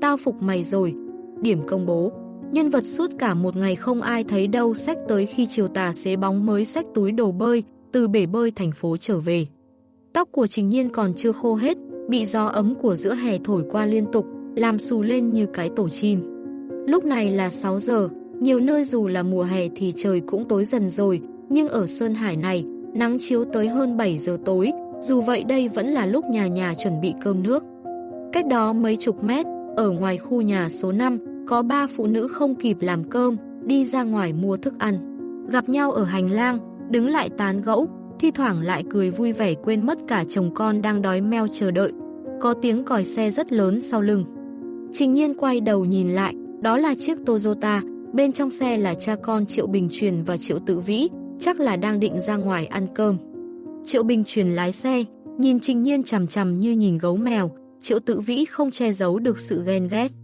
Tao phục mày rồi, điểm công bố. Nhân vật suốt cả một ngày không ai thấy đâu sách tới khi chiều tà xế bóng mới sách túi đồ bơi, từ bể bơi thành phố trở về. Tóc của Trình Nhiên còn chưa khô hết, bị gió ấm của giữa hè thổi qua liên tục, làm xù lên như cái tổ chim. Lúc này là 6 giờ, nhiều nơi dù là mùa hè thì trời cũng tối dần rồi, nhưng ở Sơn Hải này, nắng chiếu tới hơn 7 giờ tối, dù vậy đây vẫn là lúc nhà nhà chuẩn bị cơm nước. Cách đó mấy chục mét, ở ngoài khu nhà số 5, có ba phụ nữ không kịp làm cơm, đi ra ngoài mua thức ăn. Gặp nhau ở hành lang, đứng lại tán gẫu, thi thoảng lại cười vui vẻ quên mất cả chồng con đang đói meo chờ đợi. Có tiếng còi xe rất lớn sau lưng. Trình nhiên quay đầu nhìn lại, đó là chiếc Toyota, bên trong xe là cha con Triệu Bình Truyền và Triệu Tự Vĩ, chắc là đang định ra ngoài ăn cơm. Triệu Bình Truyền lái xe, nhìn Trình Nhiên chằm chằm như nhìn gấu mèo, Triệu Tự Vĩ không che giấu được sự ghen ghét.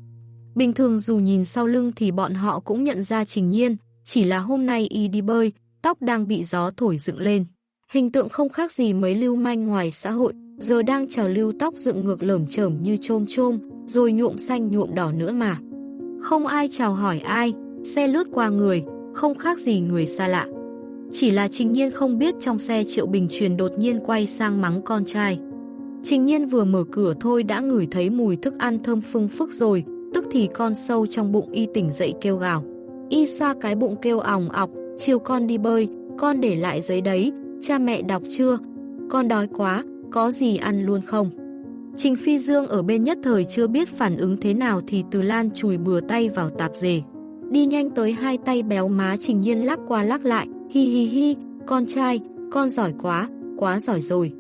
Bình thường dù nhìn sau lưng thì bọn họ cũng nhận ra Trình Nhiên, chỉ là hôm nay y đi bơi, tóc đang bị gió thổi dựng lên. Hình tượng không khác gì mấy lưu manh ngoài xã hội, giờ đang trào lưu tóc dựng ngược lởm chởm như trôm trôm, rồi nhuộm xanh nhuộm đỏ nữa mà. Không ai chào hỏi ai, xe lướt qua người, không khác gì người xa lạ. Chỉ là Trình Nhiên không biết trong xe Triệu Bình Truyền đột nhiên quay sang mắng con trai. Trình Nhiên vừa mở cửa thôi đã ngửi thấy mùi thức ăn thơm phưng phức rồi, tức thì con sâu trong bụng y tỉnh dậy kêu gào. Y xoa cái bụng kêu ỏng ọc, chiều con đi bơi, con để lại giấy đấy, cha mẹ đọc chưa? Con đói quá, có gì ăn luôn không? Trình Phi Dương ở bên nhất thời chưa biết phản ứng thế nào thì Từ Lan chùi bừa tay vào tạp dề. Đi nhanh tới hai tay béo má Trình Nhiên lắc qua lắc lại, hi hi hi, con trai, con giỏi quá, quá giỏi rồi.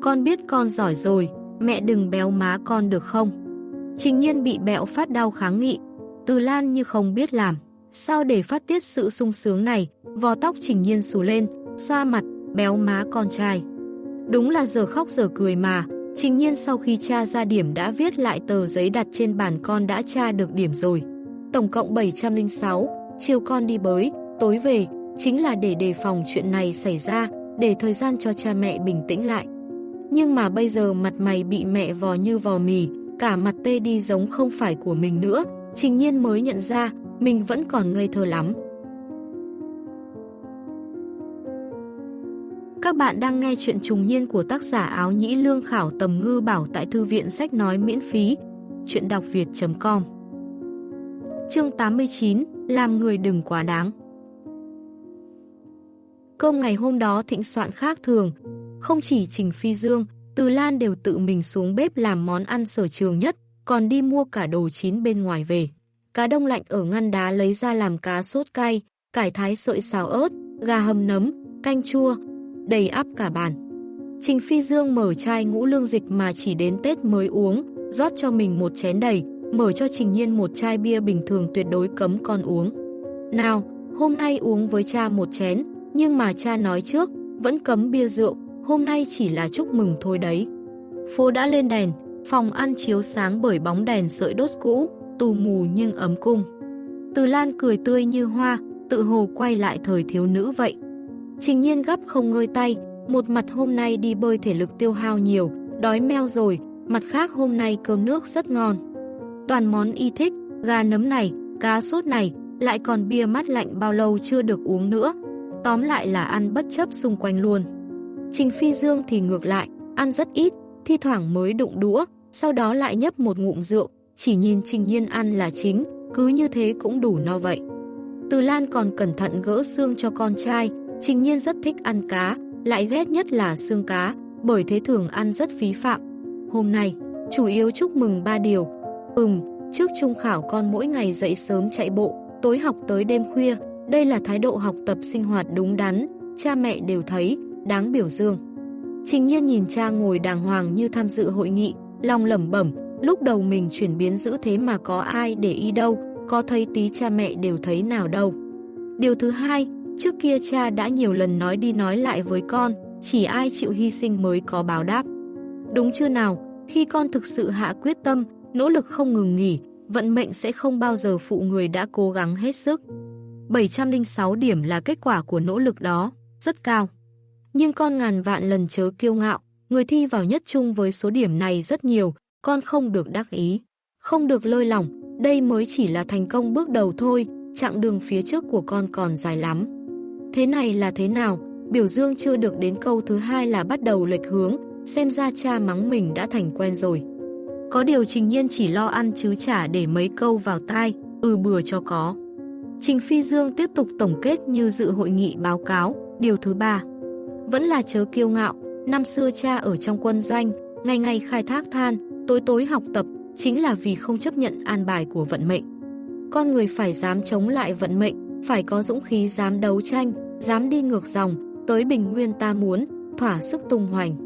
Con biết con giỏi rồi, mẹ đừng béo má con được không? Trình Nhiên bị bẹo phát đau kháng nghị, Từ Lan như không biết làm. Sao để phát tiết sự sung sướng này, vò tóc Trình Nhiên xù lên, xoa mặt, béo má con trai. Đúng là giờ khóc giờ cười mà, Trình Nhiên sau khi cha ra điểm đã viết lại tờ giấy đặt trên bàn con đã tra được điểm rồi. Tổng cộng 706, chiều con đi bới, tối về, chính là để đề phòng chuyện này xảy ra, để thời gian cho cha mẹ bình tĩnh lại. Nhưng mà bây giờ mặt mày bị mẹ vò như vò mì, cả mặt tê đi giống không phải của mình nữa, Trình Nhiên mới nhận ra mình vẫn còn ngây thơ lắm. Các bạn đang nghe chuyện trùng niên của tác giả áo nhĩ lương khảo tầm ngư bảo tại thư viện sách nói miễn phí. Chuyện đọc việt.com Chương 89 Làm người đừng quá đáng Cơm ngày hôm đó thịnh soạn khác thường, không chỉ Trình Phi Dương, từ Lan đều tự mình xuống bếp làm món ăn sở trường nhất, còn đi mua cả đồ chín bên ngoài về. Cá đông lạnh ở ngăn đá lấy ra làm cá sốt cay, cải thái sợi xào ớt, gà hầm nấm, canh chua, đầy ắp cả bàn. Trình Phi Dương mở chai ngũ lương dịch mà chỉ đến Tết mới uống, rót cho mình một chén đầy, mở cho Trình Nhiên một chai bia bình thường tuyệt đối cấm con uống. Nào, hôm nay uống với cha một chén, nhưng mà cha nói trước, vẫn cấm bia rượu, hôm nay chỉ là chúc mừng thôi đấy. Phố đã lên đèn, phòng ăn chiếu sáng bởi bóng đèn sợi đốt cũ, tù mù nhưng ấm cung. Từ Lan cười tươi như hoa, tự hồ quay lại thời thiếu nữ vậy. Trình nhiên gấp không ngơi tay, một mặt hôm nay đi bơi thể lực tiêu hao nhiều, đói meo rồi, mặt khác hôm nay cơm nước rất ngon. Toàn món y thích, gà nấm này, cá sốt này, lại còn bia mát lạnh bao lâu chưa được uống nữa. Tóm lại là ăn bất chấp xung quanh luôn. Trình Phi Dương thì ngược lại, ăn rất ít, thi thoảng mới đụng đũa, sau đó lại nhấp một ngụm rượu, chỉ nhìn Trình Nhiên ăn là chính, cứ như thế cũng đủ no vậy. Từ Lan còn cẩn thận gỡ xương cho con trai, Trình Nhiên rất thích ăn cá, lại ghét nhất là xương cá, bởi thế thường ăn rất phí phạm. Hôm nay, chủ yếu chúc mừng ba điều. Ừm, trước trung khảo con mỗi ngày dậy sớm chạy bộ, tối học tới đêm khuya, đây là thái độ học tập sinh hoạt đúng đắn, cha mẹ đều thấy, đáng biểu dương. Trình nhiên nhìn cha ngồi đàng hoàng như tham dự hội nghị, lòng lẩm bẩm, lúc đầu mình chuyển biến giữ thế mà có ai để ý đâu, có thấy tí cha mẹ đều thấy nào đâu. Điều thứ hai, trước kia cha đã nhiều lần nói đi nói lại với con, chỉ ai chịu hy sinh mới có báo đáp. Đúng chưa nào, khi con thực sự hạ quyết tâm, nỗ lực không ngừng nghỉ, vận mệnh sẽ không bao giờ phụ người đã cố gắng hết sức. 706 điểm là kết quả của nỗ lực đó, rất cao. Nhưng con ngàn vạn lần chớ kiêu ngạo, người thi vào nhất chung với số điểm này rất nhiều, con không được đắc ý, không được lơi lỏng, đây mới chỉ là thành công bước đầu thôi, chặng đường phía trước của con còn dài lắm. Thế này là thế nào? Biểu dương chưa được đến câu thứ hai là bắt đầu lệch hướng, xem ra cha mắng mình đã thành quen rồi. Có điều Trình Nhiên chỉ lo ăn chứ trả để mấy câu vào tai, ừ bừa cho có. Trình Phi Dương tiếp tục tổng kết như dự hội nghị báo cáo, điều thứ ba. Vẫn là chớ kiêu ngạo, năm xưa cha ở trong quân doanh, ngày ngày khai thác than, tối tối học tập, chính là vì không chấp nhận an bài của vận mệnh. Con người phải dám chống lại vận mệnh, phải có dũng khí dám đấu tranh, dám đi ngược dòng, tới bình nguyên ta muốn, thỏa sức tung hoành.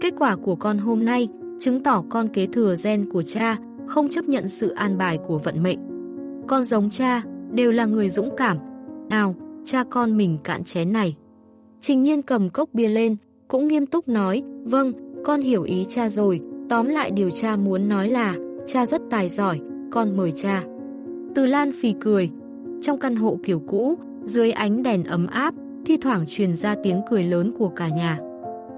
Kết quả của con hôm nay chứng tỏ con kế thừa gen của cha, không chấp nhận sự an bài của vận mệnh. Con giống cha, đều là người dũng cảm. Nào, cha con mình cạn chén này. Trình nhiên cầm cốc bia lên, cũng nghiêm túc nói, vâng, con hiểu ý cha rồi, tóm lại điều cha muốn nói là, cha rất tài giỏi, con mời cha. Từ Lan phì cười, trong căn hộ kiểu cũ, dưới ánh đèn ấm áp, thi thoảng truyền ra tiếng cười lớn của cả nhà.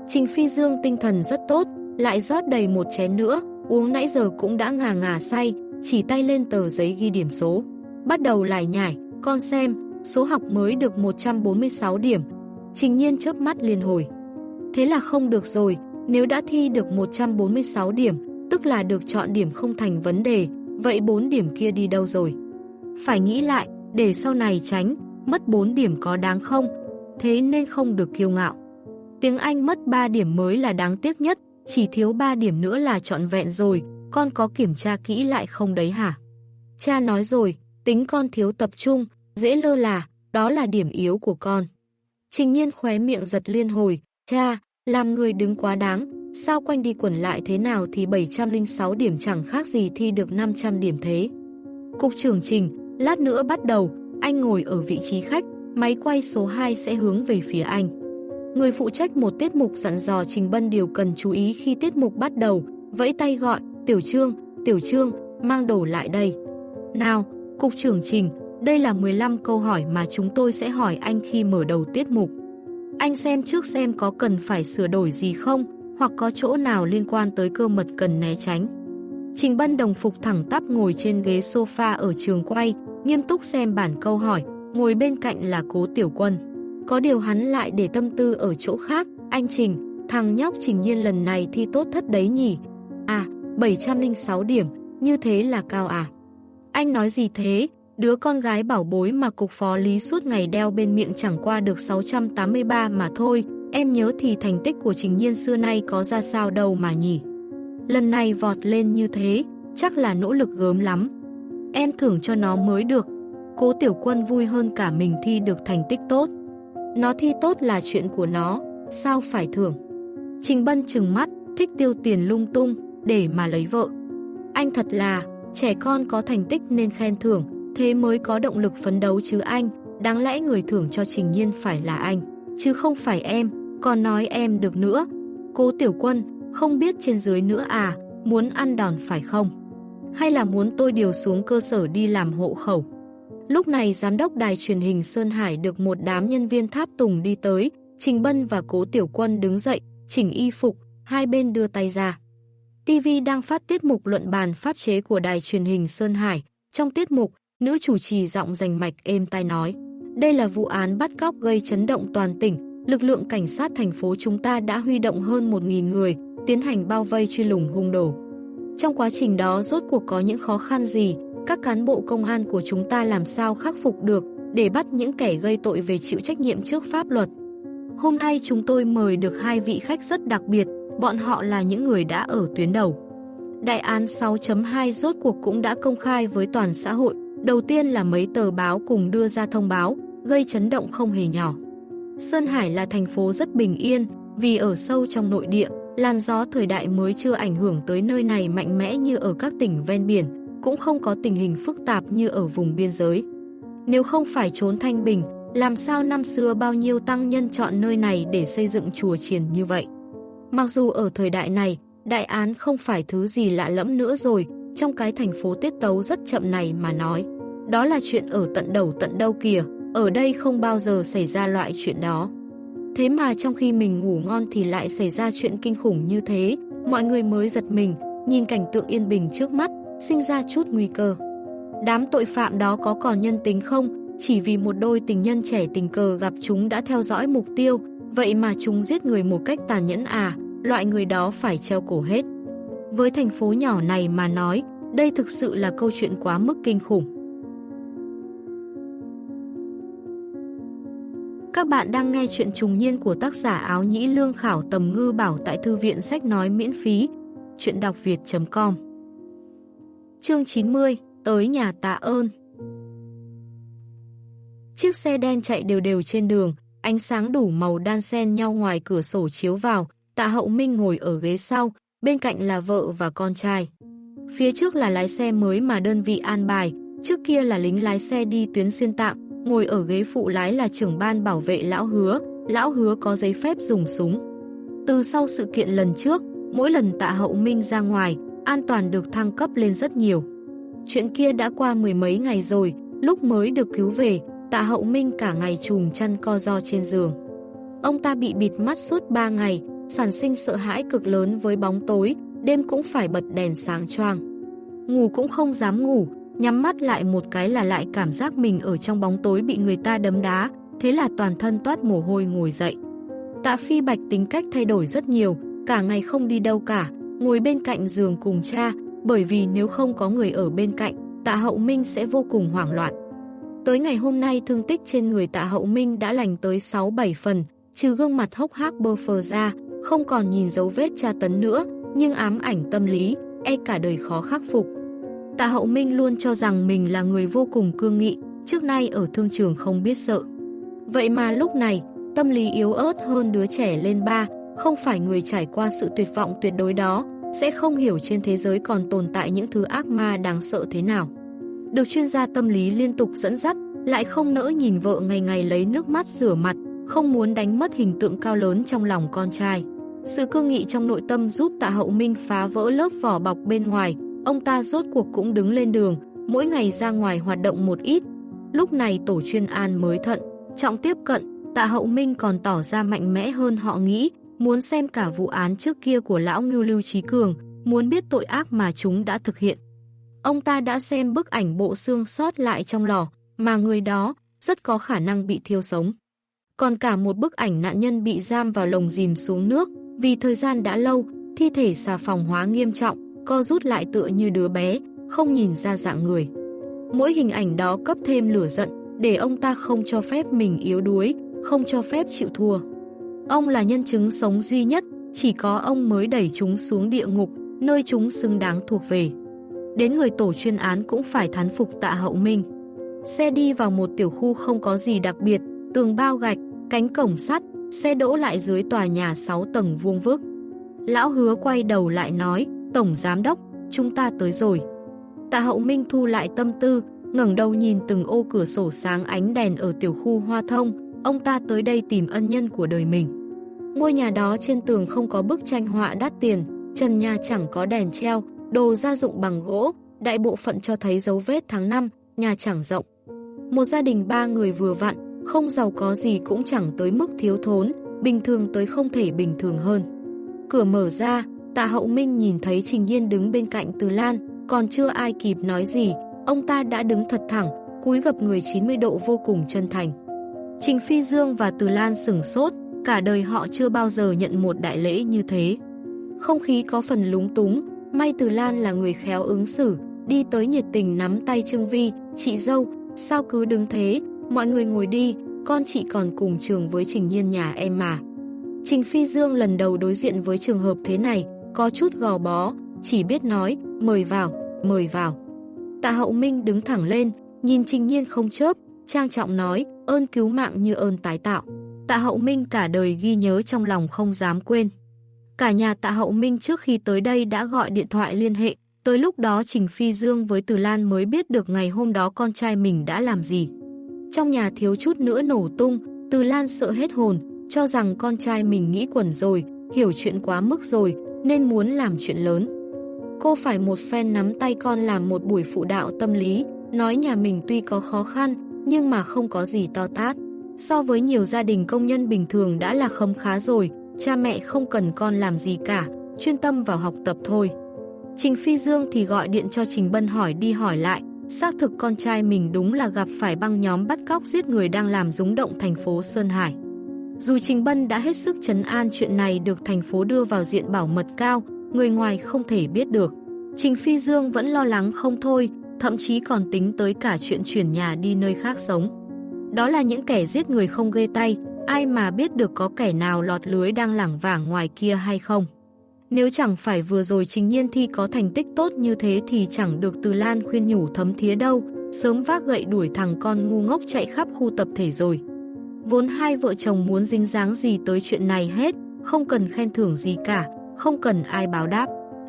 Trình Phi Dương tinh thần rất tốt, lại rót đầy một chén nữa, uống nãy giờ cũng đã ngà ngà say, chỉ tay lên tờ giấy ghi điểm số. Bắt đầu lại nhảy, con xem, số học mới được 146 điểm. Trình nhiên chớp mắt liền hồi. Thế là không được rồi, nếu đã thi được 146 điểm, tức là được chọn điểm không thành vấn đề, vậy 4 điểm kia đi đâu rồi? Phải nghĩ lại, để sau này tránh, mất 4 điểm có đáng không? Thế nên không được kiêu ngạo. Tiếng Anh mất 3 điểm mới là đáng tiếc nhất, chỉ thiếu 3 điểm nữa là trọn vẹn rồi, con có kiểm tra kỹ lại không đấy hả? Cha nói rồi, tính con thiếu tập trung, dễ lơ là, đó là điểm yếu của con. Trình nhiên khóe miệng giật liên hồi, cha, làm người đứng quá đáng, sao quanh đi quẩn lại thế nào thì 706 điểm chẳng khác gì thi được 500 điểm thế. Cục trưởng Trình, lát nữa bắt đầu, anh ngồi ở vị trí khách, máy quay số 2 sẽ hướng về phía anh. Người phụ trách một tiết mục dặn dò Trình Bân điều cần chú ý khi tiết mục bắt đầu, vẫy tay gọi, Tiểu Trương, Tiểu Trương, mang đồ lại đây. Nào, Cục trưởng Trình, đây là 15 câu hỏi mà chúng tôi sẽ hỏi anh khi mở đầu tiết mục. Anh xem trước xem có cần phải sửa đổi gì không, hoặc có chỗ nào liên quan tới cơ mật cần né tránh. Trình Bân đồng phục thẳng tắp ngồi trên ghế sofa ở trường quay, nghiêm túc xem bản câu hỏi, ngồi bên cạnh là cố tiểu quân. Có điều hắn lại để tâm tư ở chỗ khác, anh Trình, thằng nhóc Trình Nhiên lần này thi tốt thất đấy nhỉ? À, 706 điểm, như thế là cao à? Anh nói gì thế? Đứa con gái bảo bối mà cục phó lý suốt ngày đeo bên miệng chẳng qua được 683 mà thôi, em nhớ thì thành tích của Trình Nhiên xưa nay có ra sao đâu mà nhỉ. Lần này vọt lên như thế, chắc là nỗ lực gớm lắm. Em thưởng cho nó mới được. Cố tiểu quân vui hơn cả mình thi được thành tích tốt. Nó thi tốt là chuyện của nó, sao phải thưởng. Trình Bân trừng mắt, thích tiêu tiền lung tung, để mà lấy vợ. Anh thật là, trẻ con có thành tích nên khen thưởng, thế mới có động lực phấn đấu chứ anh, đáng lẽ người thưởng cho Trình Nhiên phải là anh, chứ không phải em, còn nói em được nữa. Cố Tiểu Quân, không biết trên dưới nữa à, muốn ăn đòn phải không? Hay là muốn tôi điều xuống cơ sở đi làm hộ khẩu? Lúc này giám đốc đài truyền hình Sơn Hải được một đám nhân viên tháp tùng đi tới, Trình Bân và Cố Tiểu Quân đứng dậy, chỉnh y phục, hai bên đưa tay ra. TV đang phát tiết mục luận bàn pháp chế của đài truyền hình Sơn Hải. Trong tiết mục, nữ chủ trì giọng rành mạch êm tai nói. Đây là vụ án bắt cóc gây chấn động toàn tỉnh. Lực lượng cảnh sát thành phố chúng ta đã huy động hơn 1.000 người, tiến hành bao vây truy lùng hung đồ. Trong quá trình đó rốt cuộc có những khó khăn gì, các cán bộ công an của chúng ta làm sao khắc phục được để bắt những kẻ gây tội về chịu trách nhiệm trước pháp luật. Hôm nay chúng tôi mời được hai vị khách rất đặc biệt, bọn họ là những người đã ở tuyến đầu. Đại án 6.2 rốt cuộc cũng đã công khai với toàn xã hội, đầu tiên là mấy tờ báo cùng đưa ra thông báo, gây chấn động không hề nhỏ. Sơn Hải là thành phố rất bình yên, vì ở sâu trong nội địa, làn gió thời đại mới chưa ảnh hưởng tới nơi này mạnh mẽ như ở các tỉnh ven biển, cũng không có tình hình phức tạp như ở vùng biên giới. Nếu không phải trốn thanh bình, làm sao năm xưa bao nhiêu tăng nhân chọn nơi này để xây dựng chùa chiền như vậy? Mặc dù ở thời đại này, đại án không phải thứ gì lạ lẫm nữa rồi, trong cái thành phố tiết tấu rất chậm này mà nói. Đó là chuyện ở tận đầu tận đâu kìa, ở đây không bao giờ xảy ra loại chuyện đó. Thế mà trong khi mình ngủ ngon thì lại xảy ra chuyện kinh khủng như thế, mọi người mới giật mình, nhìn cảnh tượng yên bình trước mắt, sinh ra chút nguy cơ. Đám tội phạm đó có còn nhân tính không? Chỉ vì một đôi tình nhân trẻ tình cờ gặp chúng đã theo dõi mục tiêu, vậy mà chúng giết người một cách tàn nhẫn à, loại người đó phải treo cổ hết. Với thành phố nhỏ này mà nói, đây thực sự là câu chuyện quá mức kinh khủng. Các bạn đang nghe chuyện trùng niên của tác giả áo nhĩ lương khảo tầm ngư bảo tại thư viện sách nói miễn phí, chuyện đọc việt.com Chương 90, tới nhà tạ ơn Chiếc xe đen chạy đều đều trên đường, ánh sáng đủ màu đan xen nhau ngoài cửa sổ chiếu vào, tạ hậu minh ngồi ở ghế sau, bên cạnh là vợ và con trai. Phía trước là lái xe mới mà đơn vị an bài, trước kia là lính lái xe đi tuyến xuyên tạm, ngồi ở ghế phụ lái là trưởng ban bảo vệ lão hứa, lão hứa có giấy phép dùng súng. Từ sau sự kiện lần trước, mỗi lần tạ hậu minh ra ngoài, an toàn được thăng cấp lên rất nhiều. Chuyện kia đã qua mười mấy ngày rồi, lúc mới được cứu về, tạ hậu minh cả ngày trùm chăn co do trên giường. Ông ta bị bịt mắt suốt 3 ngày, sản sinh sợ hãi cực lớn với bóng tối, đêm cũng phải bật đèn sáng choang. Ngủ cũng không dám ngủ, nhắm mắt lại một cái là lại cảm giác mình ở trong bóng tối bị người ta đấm đá, thế là toàn thân toát mồ hôi ngồi dậy. Tạ Phi Bạch tính cách thay đổi rất nhiều, cả ngày không đi đâu cả, ngồi bên cạnh giường cùng cha, bởi vì nếu không có người ở bên cạnh, tạ hậu minh sẽ vô cùng hoảng loạn. Tới ngày hôm nay thương tích trên người tạ hậu minh đã lành tới 6-7 phần, trừ gương mặt hốc hác bơ phờ ra, không còn nhìn dấu vết tra tấn nữa, nhưng ám ảnh tâm lý, e cả đời khó khắc phục. Tạ Hậu Minh luôn cho rằng mình là người vô cùng cương nghị, trước nay ở thương trường không biết sợ. Vậy mà lúc này, tâm lý yếu ớt hơn đứa trẻ lên ba, không phải người trải qua sự tuyệt vọng tuyệt đối đó, sẽ không hiểu trên thế giới còn tồn tại những thứ ác ma đáng sợ thế nào. Được chuyên gia tâm lý liên tục dẫn dắt, lại không nỡ nhìn vợ ngày ngày lấy nước mắt rửa mặt, không muốn đánh mất hình tượng cao lớn trong lòng con trai. Sự cương nghị trong nội tâm giúp tạ hậu minh phá vỡ lớp vỏ bọc bên ngoài, ông ta rốt cuộc cũng đứng lên đường, mỗi ngày ra ngoài hoạt động một ít. Lúc này tổ chuyên an mới thận, trọng tiếp cận, tạ hậu minh còn tỏ ra mạnh mẽ hơn họ nghĩ, muốn xem cả vụ án trước kia của lão Ngưu Lưu Trí Cường, muốn biết tội ác mà chúng đã thực hiện. Ông ta đã xem bức ảnh bộ xương sót lại trong lò, mà người đó rất có khả năng bị thiêu sống. Còn cả một bức ảnh nạn nhân bị giam vào lồng dìm xuống nước, vì thời gian đã lâu, thi thể xà phòng hóa nghiêm trọng, co rút lại tựa như đứa bé, không nhìn ra dạng người. Mỗi hình ảnh đó cấp thêm lửa giận, để ông ta không cho phép mình yếu đuối, không cho phép chịu thua. Ông là nhân chứng sống duy nhất, chỉ có ông mới đẩy chúng xuống địa ngục, nơi chúng xứng đáng thuộc về. đến người tổ chuyên án cũng phải thán phục tạ hậu minh. Xe đi vào một tiểu khu không có gì đặc biệt, tường bao gạch, cánh cổng sắt, xe đỗ lại dưới tòa nhà 6 tầng vuông vức. Lão hứa quay đầu lại nói, Tổng Giám Đốc, chúng ta tới rồi. Tạ hậu minh thu lại tâm tư, ngẩng đầu nhìn từng ô cửa sổ sáng ánh đèn ở tiểu khu hoa thông, ông ta tới đây tìm ân nhân của đời mình. Ngôi nhà đó trên tường không có bức tranh họa đắt tiền, trần nhà chẳng có đèn treo, đồ gia dụng bằng gỗ, đại bộ phận cho thấy dấu vết tháng năm, nhà chẳng rộng. Một gia đình ba người vừa vặn, không giàu có gì cũng chẳng tới mức thiếu thốn, bình thường tới không thể bình thường hơn. Cửa mở ra, tạ hậu minh nhìn thấy Trình Nhiên đứng bên cạnh Từ Lan, còn chưa ai kịp nói gì, ông ta đã đứng thật thẳng, cúi gập người 90 độ vô cùng chân thành. Trình Phi Dương và Từ Lan sửng sốt, cả đời họ chưa bao giờ nhận một đại lễ như thế. Không khí có phần lúng túng, may Từ Lan là người khéo ứng xử, đi tới nhiệt tình nắm tay Trương Vi, chị dâu, sao cứ đứng thế, mọi người ngồi đi, con chị còn cùng trường với Trình Nhiên nhà em mà. Trình Phi Dương lần đầu đối diện với trường hợp thế này, có chút gò bó, chỉ biết nói, mời vào, mời vào. Tạ Hậu Minh đứng thẳng lên, nhìn Trình Nhiên không chớp, trang trọng nói, ơn cứu mạng như ơn tái tạo. Tạ Hậu Minh cả đời ghi nhớ trong lòng không dám quên. Cả nhà Tạ Hậu Minh trước khi tới đây đã gọi điện thoại liên hệ, tới lúc đó Trình Phi Dương với Từ Lan mới biết được ngày hôm đó con trai mình đã làm gì. Trong nhà thiếu chút nữa nổ tung, Từ Lan sợ hết hồn, cho rằng con trai mình nghĩ quẩn rồi, hiểu chuyện quá mức rồi, nên muốn làm chuyện lớn. Cô phải một phen nắm tay con làm một buổi phụ đạo tâm lý, nói nhà mình tuy có khó khăn, nhưng mà không có gì to tát. So với nhiều gia đình công nhân bình thường đã là khấm khá rồi, cha mẹ không cần con làm gì cả, chuyên tâm vào học tập thôi. Trình Phi Dương thì gọi điện cho Trình Bân hỏi đi hỏi lại, xác thực con trai mình đúng là gặp phải băng nhóm bắt cóc giết người đang làm rúng động thành phố Sơn Hải. Dù Trình Bân đã hết sức chấn an chuyện này được thành phố đưa vào diện bảo mật cao, người ngoài không thể biết được. Trình Phi Dương vẫn lo lắng không thôi, thậm chí còn tính tới cả chuyện chuyển nhà đi nơi khác sống. Đó là những kẻ giết người không ghê tay, ai mà biết được có kẻ nào lọt lưới đang lẳng vảng ngoài kia hay không. Nếu chẳng phải vừa rồi Trình Nhiên Thi có thành tích tốt như thế thì chẳng được Từ Lan khuyên nhủ thấm thía đâu, sớm vác gậy đuổi thằng con ngu ngốc chạy khắp khu tập thể rồi. Vốn hai vợ chồng muốn dính dáng gì tới chuyện này hết, không cần khen thưởng gì cả, không cần ai báo đáp.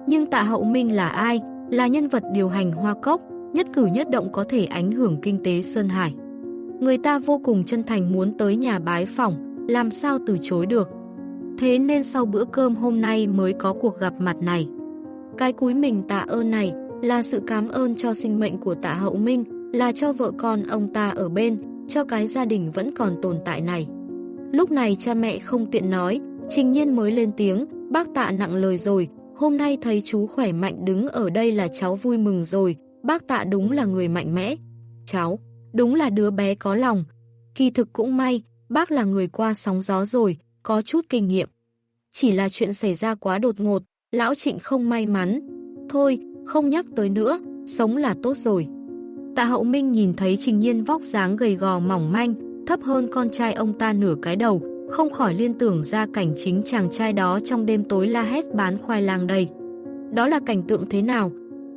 Nhưng tạ hậu minh là ai? Là nhân vật điều hành hoa cốc, nhất cử nhất động có thể ảnh hưởng kinh tế Sơn Hải. Người ta vô cùng chân thành muốn tới nhà bái phỏng, làm sao từ chối được. Thế nên sau bữa cơm hôm nay mới có cuộc gặp mặt này. Cái cúi mình tạ ơn này là sự cảm ơn cho sinh mệnh của tạ hậu minh, là cho vợ con ông ta ở bên, cho cái gia đình vẫn còn tồn tại này. Lúc này cha mẹ không tiện nói, trình nhiên mới lên tiếng, bác tạ nặng lời rồi, hôm nay thấy chú khỏe mạnh đứng ở đây là cháu vui mừng rồi, bác tạ đúng là người mạnh mẽ. Cháu, đúng là đứa bé có lòng. Kỳ thực cũng may, bác là người qua sóng gió rồi, có chút kinh nghiệm. Chỉ là chuyện xảy ra quá đột ngột, lão trịnh không may mắn. Thôi, không nhắc tới nữa, sống là tốt rồi. Tạ Hậu Minh nhìn thấy Trình Nhiên vóc dáng gầy gò mỏng manh, thấp hơn con trai ông ta nửa cái đầu, không khỏi liên tưởng ra cảnh chính chàng trai đó trong đêm tối la hét bán khoai lang đây. Đó là cảnh tượng thế nào?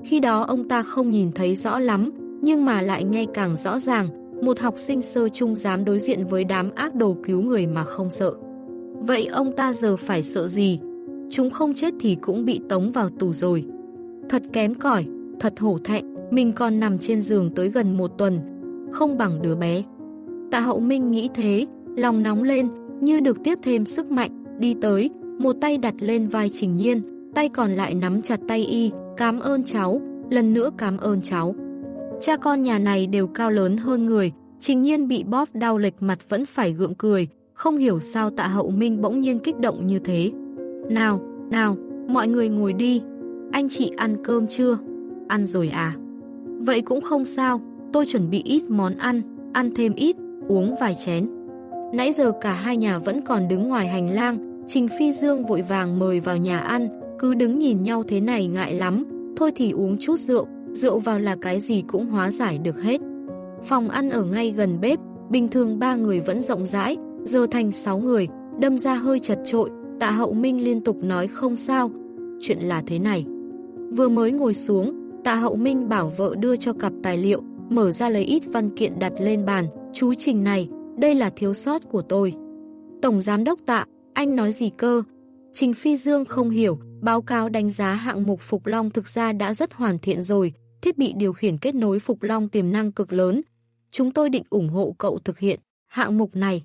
Khi đó ông ta không nhìn thấy rõ lắm, nhưng mà lại nghe càng rõ ràng, một học sinh sơ trung dám đối diện với đám ác đồ cứu người mà không sợ. Vậy ông ta giờ phải sợ gì? Chúng không chết thì cũng bị tống vào tù rồi. Thật kém cỏi, thật hổ thẹn, mình còn nằm trên giường tới gần một tuần, không bằng đứa bé. Tạ hậu minh nghĩ thế, lòng nóng lên, như được tiếp thêm sức mạnh, đi tới, một tay đặt lên vai Trình Nhiên, tay còn lại nắm chặt tay y, cảm ơn cháu, lần nữa cảm ơn cháu. Cha con nhà này đều cao lớn hơn người, Trình Nhiên bị bóp đau lệch mặt vẫn phải gượng cười, không hiểu sao tạ hậu minh bỗng nhiên kích động như thế. Nào, nào, mọi người ngồi đi, anh chị ăn cơm chưa? Ăn rồi à? Vậy cũng không sao, tôi chuẩn bị ít món ăn, ăn thêm ít, uống vài chén. Nãy giờ cả hai nhà vẫn còn đứng ngoài hành lang, Trình Phi Dương vội vàng mời vào nhà ăn, cứ đứng nhìn nhau thế này ngại lắm, thôi thì uống chút rượu, rượu vào là cái gì cũng hóa giải được hết. Phòng ăn ở ngay gần bếp, bình thường ba người vẫn rộng rãi, giờ thành sáu người, đâm ra hơi chật trội, tạ hậu minh liên tục nói không sao. Chuyện là thế này. Vừa mới ngồi xuống, Tạ Hậu Minh bảo vợ đưa cho cặp tài liệu, mở ra lấy ít văn kiện đặt lên bàn. Chú Trình này, đây là thiếu sót của tôi. Tổng Giám đốc Tạ, anh nói gì cơ? Trình Phi Dương không hiểu, báo cáo đánh giá hạng mục Phục Long thực ra đã rất hoàn thiện rồi, thiết bị điều khiển kết nối Phục Long tiềm năng cực lớn. Chúng tôi định ủng hộ cậu thực hiện hạng mục này.